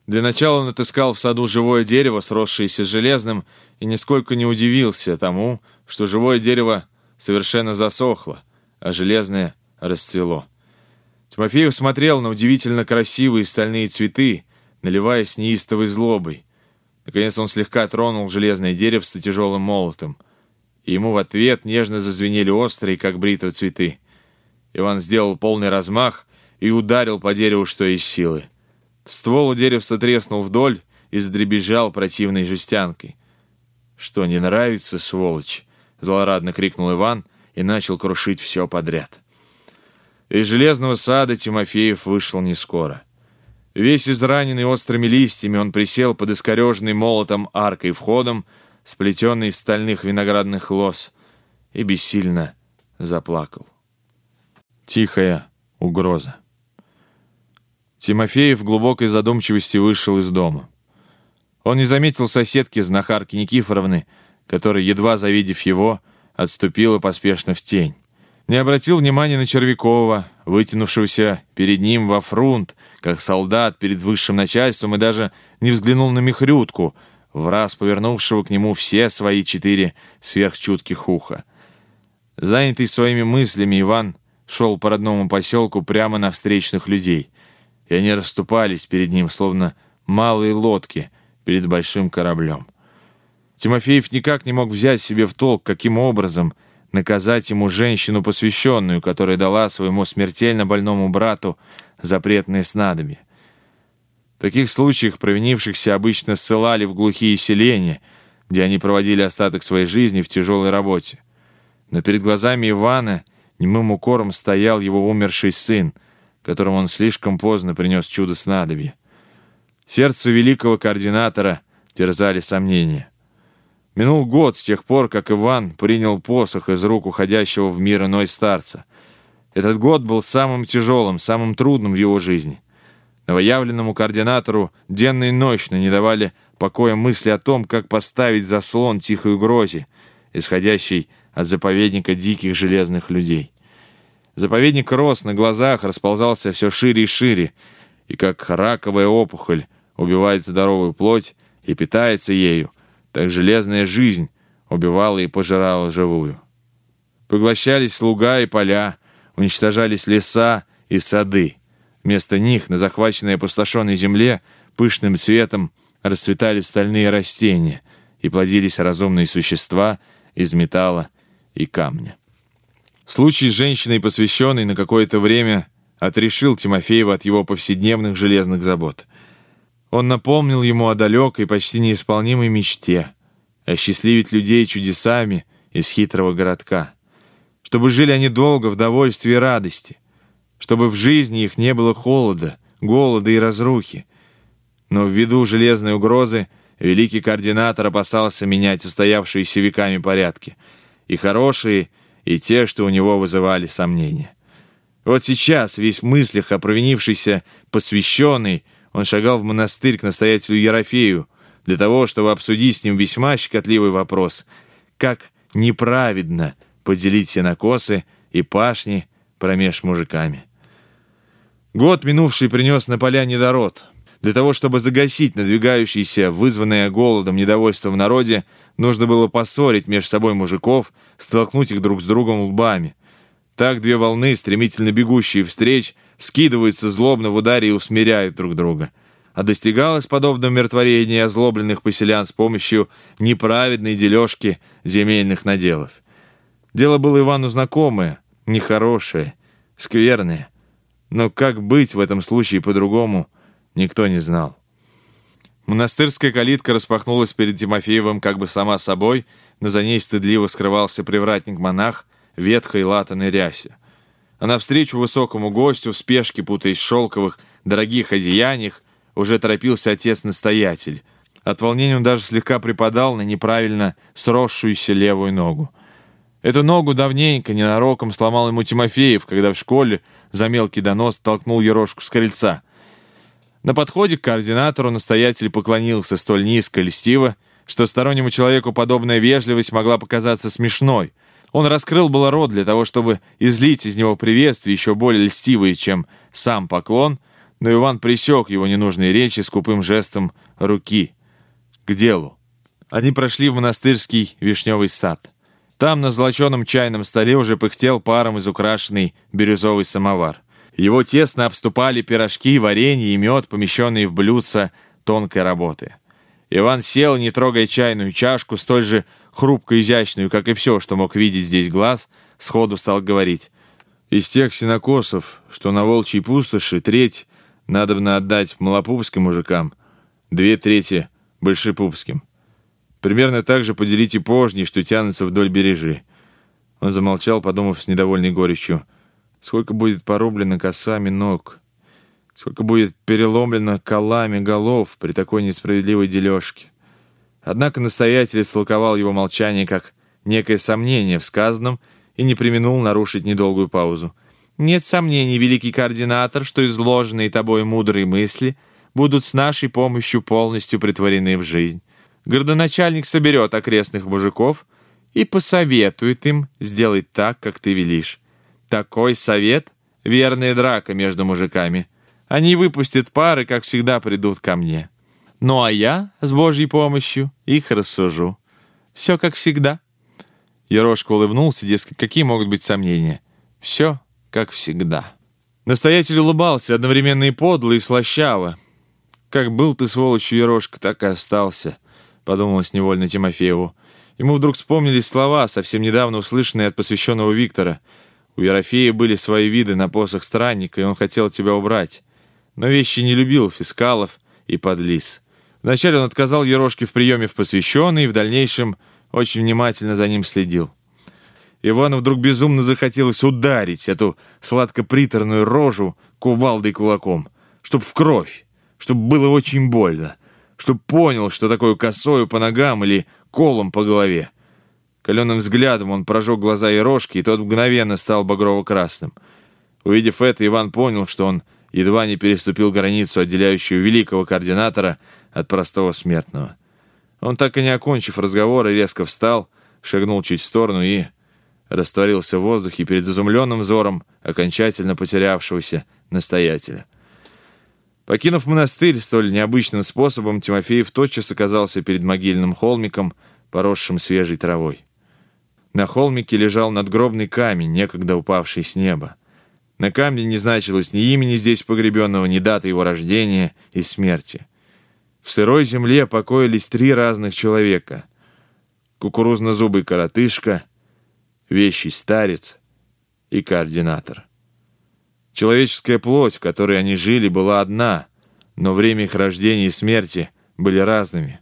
Для начала он отыскал в саду живое дерево, сросшееся с железным, и нисколько не удивился тому, что живое дерево совершенно засохло, а железное расцвело. Тимофеев смотрел на удивительно красивые стальные цветы, наливаясь неистовой злобой. Наконец он слегка тронул железное деревце тяжелым молотом, и ему в ответ нежно зазвенели острые, как бритва, цветы. Иван сделал полный размах и ударил по дереву, что из силы. Ствол у деревца треснул вдоль и задребезжал противной жестянкой. «Что, не нравится, сволочь?» — злорадно крикнул Иван и начал крушить все подряд. Из железного сада Тимофеев вышел не скоро. Весь израненный острыми листьями, он присел под искореженный молотом аркой входом, сплетенный из стальных виноградных лоз, и бессильно заплакал. Тихая угроза. Тимофеев в глубокой задумчивости вышел из дома. Он не заметил соседки, знахарки Никифоровны, которая, едва завидев его, отступила поспешно в тень. Не обратил внимания на Червякова, вытянувшегося перед ним во фрунт, как солдат перед высшим начальством, и даже не взглянул на Михрютку, в раз повернувшего к нему все свои четыре сверхчутких уха. Занятый своими мыслями, Иван шел по родному поселку прямо на встречных людей, и они расступались перед ним, словно малые лодки перед большим кораблем. Тимофеев никак не мог взять себе в толк, каким образом наказать ему женщину посвященную, которая дала своему смертельно больному брату запретные снадобья. В таких случаях провинившихся обычно ссылали в глухие селения, где они проводили остаток своей жизни в тяжелой работе. Но перед глазами Ивана немым укором стоял его умерший сын, которому он слишком поздно принес чудо снадобья. Сердце великого координатора терзали сомнения. Минул год с тех пор, как Иван принял посох из рук уходящего в мир иной старца. Этот год был самым тяжелым, самым трудным в его жизни. Новоявленному координатору денно и ночно не давали покоя мысли о том, как поставить заслон тихой угрозе, исходящей от заповедника диких железных людей. Заповедник рос на глазах, расползался все шире и шире, и как раковая опухоль убивает здоровую плоть и питается ею, так железная жизнь убивала и пожирала живую. Поглощались луга и поля, уничтожались леса и сады. Вместо них на захваченной опустошенной земле пышным цветом расцветали стальные растения и плодились разумные существа из металла и камня. Случай с женщиной, посвященной на какое-то время, отрешил Тимофеева от его повседневных железных забот. Он напомнил ему о далекой, почти неисполнимой мечте, осчастливить людей чудесами из хитрого городка, чтобы жили они долго в довольстве и радости, чтобы в жизни их не было холода, голода и разрухи. Но ввиду железной угрозы великий координатор опасался менять устоявшиеся веками порядки, и хорошие, и те, что у него вызывали сомнения. Вот сейчас, весь в мыслях о посвященный, он шагал в монастырь к настоятелю Ерофею для того, чтобы обсудить с ним весьма щекотливый вопрос, как неправедно поделить сенокосы и пашни промеж мужиками. Год минувший принес на поля недород. Для того, чтобы загасить надвигающееся, вызванное голодом недовольство в народе, нужно было поссорить между собой мужиков, столкнуть их друг с другом лбами. Так две волны, стремительно бегущие встреч, скидываются злобно в ударе и усмиряют друг друга. А достигалось подобное умиротворение озлобленных поселян с помощью неправедной дележки земельных наделов. Дело было Ивану знакомое, нехорошее, скверное. Но как быть в этом случае по-другому, никто не знал. Монастырская калитка распахнулась перед Тимофеевым как бы сама собой, но за ней стыдливо скрывался привратник-монах ветхой латаной рясе. А навстречу высокому гостю в спешке, путаясь в шелковых, дорогих одеяниях, уже торопился отец-настоятель. От волнения он даже слегка припадал на неправильно сросшуюся левую ногу. Эту ногу давненько, ненароком сломал ему Тимофеев, когда в школе за мелкий донос толкнул Ерошку с крыльца. На подходе к координатору настоятель поклонился столь низко льстиво, что стороннему человеку подобная вежливость могла показаться смешной. Он раскрыл было рот для того, чтобы излить из него приветствие еще более льстивые, чем сам поклон, но Иван пресек его ненужные речи скупым жестом руки. К делу. Они прошли в монастырский вишневый сад. Там на золоченом чайном столе уже пыхтел паром из украшенный бирюзовый самовар. Его тесно обступали пирожки, варенье и мед, помещенные в блюдца тонкой работы. Иван сел, не трогая чайную чашку, столь же хрупко изящную, как и все, что мог видеть здесь глаз, сходу стал говорить. «Из тех синокосов, что на волчьей пустоши, треть надобно отдать малопупским мужикам, две трети — большепупским. Примерно так же поделите пожни, что тянутся вдоль бережи». Он замолчал, подумав с недовольной горечью. «Сколько будет порублено косами ног? Сколько будет переломлено колами голов при такой несправедливой дележке?» Однако настоятель истолковал его молчание как некое сомнение в сказанном и не применул нарушить недолгую паузу. «Нет сомнений, великий координатор, что изложенные тобой мудрые мысли будут с нашей помощью полностью притворены в жизнь городоначальник соберет окрестных мужиков и посоветует им сделать так, как ты велишь. Такой совет — верная драка между мужиками. Они выпустят пары, как всегда придут ко мне. Ну а я, с Божьей помощью, их рассужу. Все как всегда». Ерошка улыбнулся, дескать, какие могут быть сомнения. «Все как всегда». Настоятель улыбался, одновременно и подло, и слащаво. «Как был ты, сволочь, Ерошка, так и остался» подумалось невольно Тимофееву. Ему вдруг вспомнились слова, совсем недавно услышанные от посвященного Виктора. У Ерофея были свои виды на посох странника, и он хотел тебя убрать. Но вещи не любил фискалов и подлиз. Вначале он отказал Ерошке в приеме в посвященный, и в дальнейшем очень внимательно за ним следил. Ивану вдруг безумно захотелось ударить эту сладко-приторную рожу кувалдой кулаком, чтоб в кровь, чтоб было очень больно — чтоб понял, что такое косою по ногам или колом по голове. Каленым взглядом он прожег глаза Ерошки, и тот мгновенно стал багрово-красным. Увидев это, Иван понял, что он едва не переступил границу, отделяющую великого координатора от простого смертного. Он, так и не окончив разговор, резко встал, шагнул чуть в сторону и растворился в воздухе перед изумленным взором окончательно потерявшегося настоятеля. Покинув монастырь столь необычным способом, Тимофеев тотчас оказался перед могильным холмиком, поросшим свежей травой. На холмике лежал надгробный камень, некогда упавший с неба. На камне не значилось ни имени здесь погребенного, ни даты его рождения и смерти. В сырой земле покоились три разных человека. Кукурузно-зубый коротышка, вещий старец и координатор. Человеческая плоть, в которой они жили, была одна, но время их рождения и смерти были разными.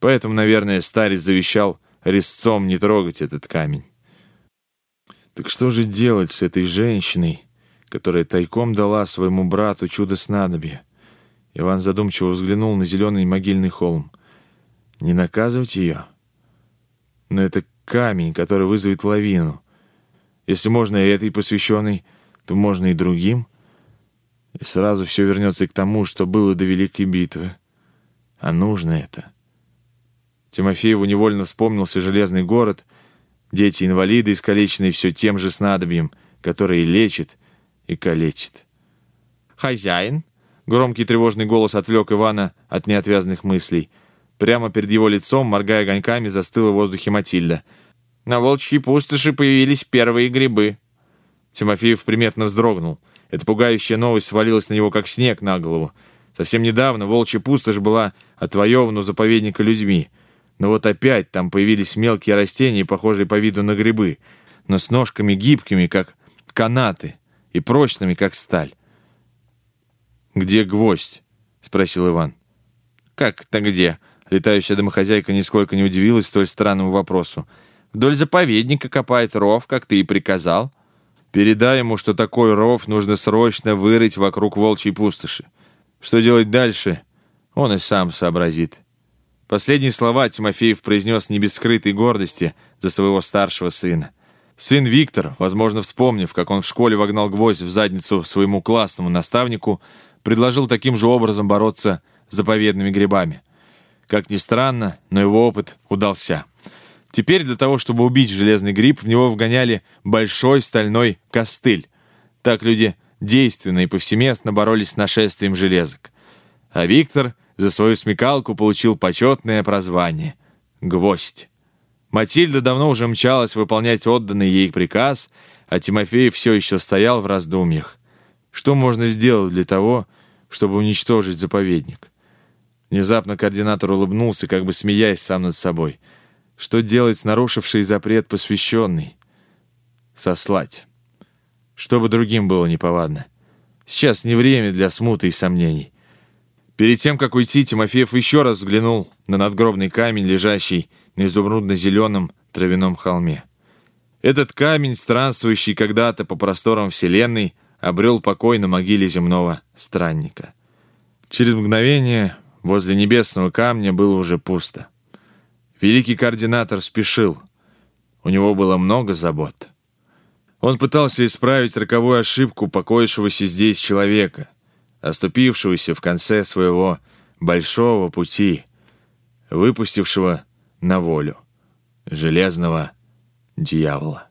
Поэтому, наверное, старец завещал резцом не трогать этот камень. Так что же делать с этой женщиной, которая тайком дала своему брату чудо снадобья? Иван задумчиво взглянул на зеленый могильный холм. Не наказывать ее? Но это камень, который вызовет лавину. Если можно и этой посвященной, то можно и другим. И сразу все вернется к тому, что было до Великой битвы. А нужно это. Тимофееву невольно вспомнился железный город, дети-инвалиды, искалеченные все тем же снадобьем, которое и лечит, и калечит. «Хозяин?» Громкий тревожный голос отвлек Ивана от неотвязных мыслей. Прямо перед его лицом, моргая огоньками, застыла в воздухе Матильда. «На волчьей пустоши появились первые грибы». Тимофеев приметно вздрогнул. Эта пугающая новость свалилась на него, как снег на голову. Совсем недавно волчья пустошь была отвоевана у заповедника людьми. Но вот опять там появились мелкие растения, похожие по виду на грибы, но с ножками гибкими, как канаты, и прочными, как сталь. «Где гвоздь?» — спросил Иван. «Как-то где?» Летающая домохозяйка нисколько не удивилась столь странному вопросу. «Вдоль заповедника копает ров, как ты и приказал». «Передай ему, что такой ров нужно срочно вырыть вокруг волчьей пустоши. Что делать дальше, он и сам сообразит». Последние слова Тимофеев произнес не без скрытой гордости за своего старшего сына. Сын Виктор, возможно, вспомнив, как он в школе вогнал гвоздь в задницу своему классному наставнику, предложил таким же образом бороться с заповедными грибами. Как ни странно, но его опыт удался. Теперь для того, чтобы убить железный гриб, в него вгоняли большой стальной костыль. Так люди действенно и повсеместно боролись с нашествием железок. А Виктор за свою смекалку получил почетное прозвание — «Гвоздь». Матильда давно уже мчалась выполнять отданный ей приказ, а Тимофей все еще стоял в раздумьях. Что можно сделать для того, чтобы уничтожить заповедник? Внезапно координатор улыбнулся, как бы смеясь сам над собой. Что делать с нарушившей запрет посвященный? Сослать. Чтобы другим было неповадно. Сейчас не время для смуты и сомнений. Перед тем, как уйти, Тимофеев еще раз взглянул на надгробный камень, лежащий на изумрудно-зеленом травяном холме. Этот камень, странствующий когда-то по просторам Вселенной, обрел покой на могиле земного странника. Через мгновение возле небесного камня было уже пусто. Великий координатор спешил. У него было много забот. Он пытался исправить роковую ошибку покоившегося здесь человека, оступившегося в конце своего большого пути, выпустившего на волю железного дьявола.